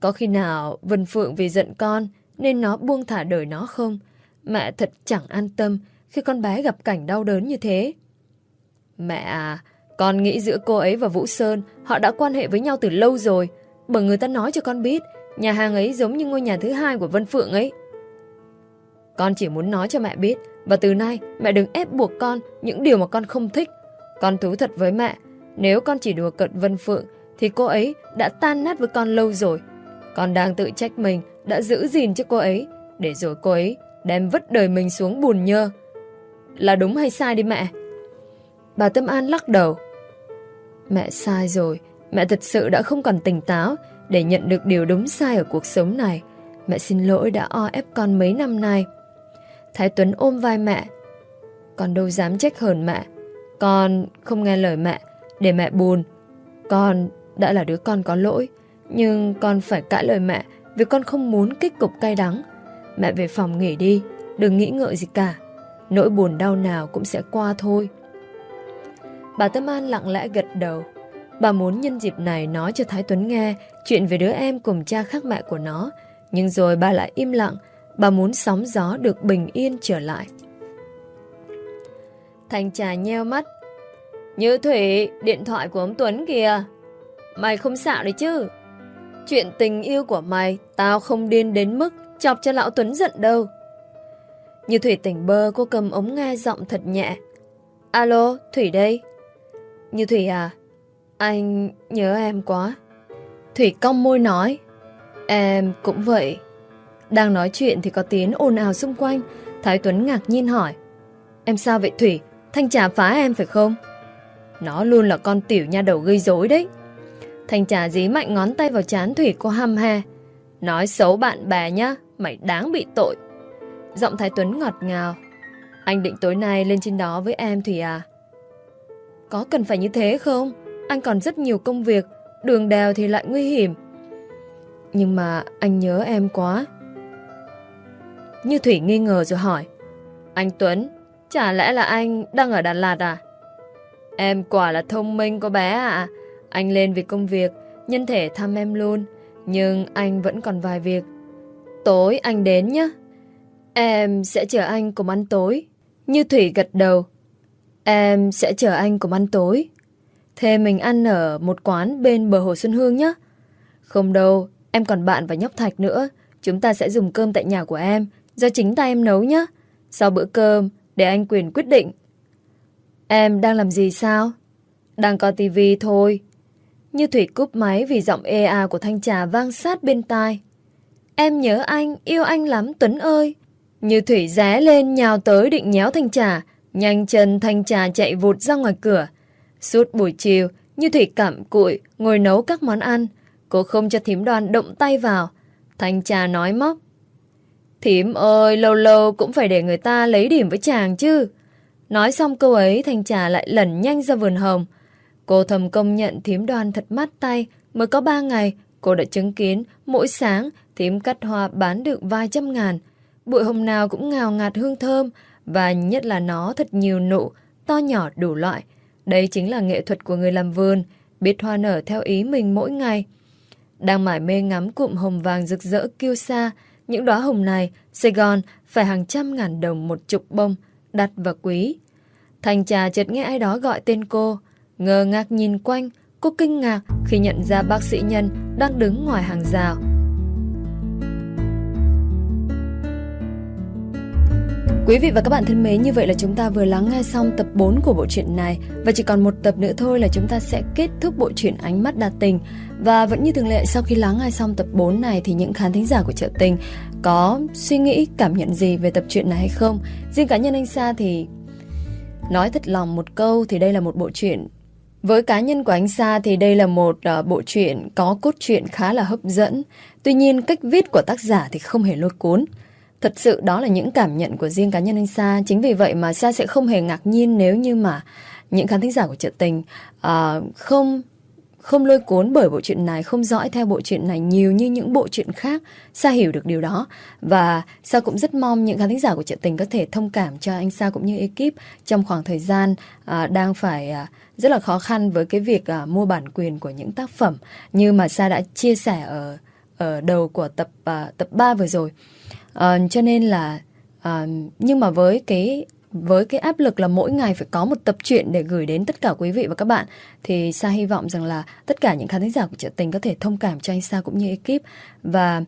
có khi nào Vân Phượng vì giận con nên nó buông thả đời nó không? Mẹ thật chẳng an tâm khi con bé gặp cảnh đau đớn như thế. Mẹ à, con nghĩ giữa cô ấy và Vũ Sơn họ đã quan hệ với nhau từ lâu rồi. Bởi người ta nói cho con biết nhà hàng ấy giống như ngôi nhà thứ hai của Vân Phượng ấy. Con chỉ muốn nói cho mẹ biết và từ nay mẹ đừng ép buộc con những điều mà con không thích. Con thú thật với mẹ, nếu con chỉ đùa cợt Vân Phượng thì cô ấy đã tan nát với con lâu rồi. Con đang tự trách mình đã giữ gìn cho cô ấy để rồi cô ấy đem vứt đời mình xuống bùn nhơ. Là đúng hay sai đi mẹ? Bà Tâm An lắc đầu. Mẹ sai rồi, mẹ thật sự đã không còn tỉnh táo để nhận được điều đúng sai ở cuộc sống này. Mẹ xin lỗi đã o ép con mấy năm nay. Thái Tuấn ôm vai mẹ. Con đâu dám trách hờn mẹ. Con không nghe lời mẹ, để mẹ buồn. Con đã là đứa con có lỗi. Nhưng con phải cãi lời mẹ vì con không muốn kết cục cay đắng. Mẹ về phòng nghỉ đi, đừng nghĩ ngợi gì cả. Nỗi buồn đau nào cũng sẽ qua thôi. Bà Tâm An lặng lẽ gật đầu. Bà muốn nhân dịp này nói cho Thái Tuấn nghe chuyện về đứa em cùng cha khác mẹ của nó. Nhưng rồi bà lại im lặng. Bà muốn sóng gió được bình yên trở lại. Thành trà nheo mắt. Như Thủy, điện thoại của ông Tuấn kìa. Mày không xạo đấy chứ. Chuyện tình yêu của mày, tao không điên đến mức chọc cho lão Tuấn giận đâu. Như Thủy tỉnh bơ, cô cầm ống nghe giọng thật nhẹ. Alo, Thủy đây. Như Thủy à, anh nhớ em quá. Thủy cong môi nói. Em cũng vậy. Đang nói chuyện thì có tiếng ồn ào xung quanh. Thái Tuấn ngạc nhiên hỏi. Em sao vậy Thủy? Thanh trà phá em phải không? Nó luôn là con tiểu nha đầu gây rối đấy. Thanh trà dí mạnh ngón tay vào chán Thủy cô hăm he. Nói xấu bạn bè nhá, mày đáng bị tội. Giọng Thái Tuấn ngọt ngào. Anh định tối nay lên trên đó với em Thủy à? Có cần phải như thế không? Anh còn rất nhiều công việc, đường đèo thì lại nguy hiểm. Nhưng mà anh nhớ em quá. Như Thủy nghi ngờ rồi hỏi. Anh Tuấn, chả lẽ là anh đang ở Đà Lạt à? Em quả là thông minh cô bé ạ. Anh lên vì công việc, nhân thể thăm em luôn. Nhưng anh vẫn còn vài việc. Tối anh đến nhé. Em sẽ chờ anh cùng ăn tối. Như Thủy gật đầu. Em sẽ chờ anh cùng ăn tối. Thế mình ăn ở một quán bên bờ hồ Xuân Hương nhé. Không đâu, em còn bạn và nhóc Thạch nữa. Chúng ta sẽ dùng cơm tại nhà của em, do chính tay em nấu nhé. Sau bữa cơm, để anh quyền quyết định. Em đang làm gì sao? Đang coi tivi thôi. Như Thủy cúp máy vì giọng ea của Thanh Trà vang sát bên tai. Em nhớ anh, yêu anh lắm Tuấn ơi. Như Thủy ré lên nhào tới định nhéo Thanh Trà, nhanh chân Thanh Trà chạy vụt ra ngoài cửa. Suốt buổi chiều, Như Thủy cặm cụi, ngồi nấu các món ăn. Cô không cho thím đoàn động tay vào. Thanh Trà nói móc. Thím ơi, lâu lâu cũng phải để người ta lấy điểm với chàng chứ. Nói xong câu ấy, Thanh Trà lại lẩn nhanh ra vườn hồng. Cô thầm công nhận thím đoàn thật mắt tay, mới có ba ngày, cô đã chứng kiến mỗi sáng thím cắt hoa bán được vài trăm ngàn. Bụi hồng nào cũng ngào ngạt hương thơm, và nhất là nó thật nhiều nụ, to nhỏ đủ loại. Đây chính là nghệ thuật của người làm vườn, biết hoa nở theo ý mình mỗi ngày. Đang mải mê ngắm cụm hồng vàng rực rỡ kiêu xa, những đóa hồng này, Sài Gòn phải hàng trăm ngàn đồng một chục bông, đắt và quý. Thành trà chợt nghe ai đó gọi tên cô, ngơ ngác nhìn quanh, cô kinh ngạc khi nhận ra bác sĩ nhân đang đứng ngoài hàng rào. Quý vị và các bạn thân mến, như vậy là chúng ta vừa lắng nghe xong tập 4 của bộ truyện này và chỉ còn một tập nữa thôi là chúng ta sẽ kết thúc bộ truyện Ánh mắt đa tình. Và vẫn như thường lệ sau khi lắng nghe xong tập 4 này thì những khán thính giả của Trợ Tình có suy nghĩ, cảm nhận gì về tập truyện này hay không? Riêng cá nhân anh Sa thì nói thật lòng một câu thì đây là một bộ truyện với cá nhân của anh Sa thì đây là một uh, bộ truyện có cốt truyện khá là hấp dẫn. Tuy nhiên cách viết của tác giả thì không hề lôi cuốn. Thật sự đó là những cảm nhận của riêng cá nhân anh Sa. Chính vì vậy mà Sa sẽ không hề ngạc nhiên nếu như mà những khán thính giả của trợ tình uh, không không lôi cuốn bởi bộ truyện này, không dõi theo bộ truyện này nhiều như những bộ truyện khác. Sa hiểu được điều đó. Và Sa cũng rất mong những khán thính giả của trợ tình có thể thông cảm cho anh Sa cũng như ekip trong khoảng thời gian uh, đang phải uh, rất là khó khăn với cái việc uh, mua bản quyền của những tác phẩm như mà Sa đã chia sẻ ở ở đầu của tập uh, tập 3 vừa rồi à, cho nên là à, nhưng mà với cái với cái áp lực là mỗi ngày phải có một tập truyện để gửi đến tất cả quý vị và các bạn thì Sa hy vọng rằng là tất cả những khán thính giả của Trợ Tình có thể thông cảm cho anh Sa cũng như ekip. Và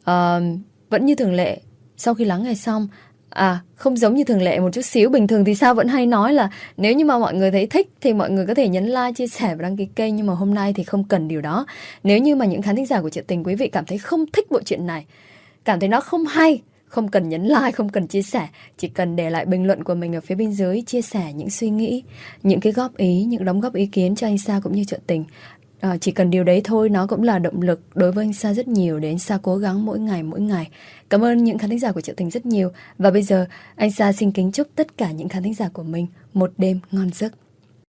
uh, vẫn như thường lệ sau khi lắng nghe xong À, không giống như thường lệ một chút xíu Bình thường thì sao vẫn hay nói là Nếu như mà mọi người thấy thích Thì mọi người có thể nhấn like, chia sẻ và đăng ký kênh Nhưng mà hôm nay thì không cần điều đó. Nếu như mà những khán thính giả của Chuyện Tình Quý vị cảm thấy không thích bộ chuyện này Cảm thấy nó không hay Không cần nhấn like, không cần chia sẻ Chỉ cần để lại bình luận của mình ở phía bên dưới Chia sẻ những suy nghĩ Những cái góp ý, những đóng góp ý kiến cho anh Sa cũng như trợ Tình À, chỉ cần điều đấy thôi nó cũng là động lực đối với anh Sa rất nhiều để anh Sa cố gắng mỗi ngày mỗi ngày. Cảm ơn những khán thính giả của Triệu Tình rất nhiều và bây giờ anh Sa xin kính chúc tất cả những khán thính giả của mình một đêm ngon giấc.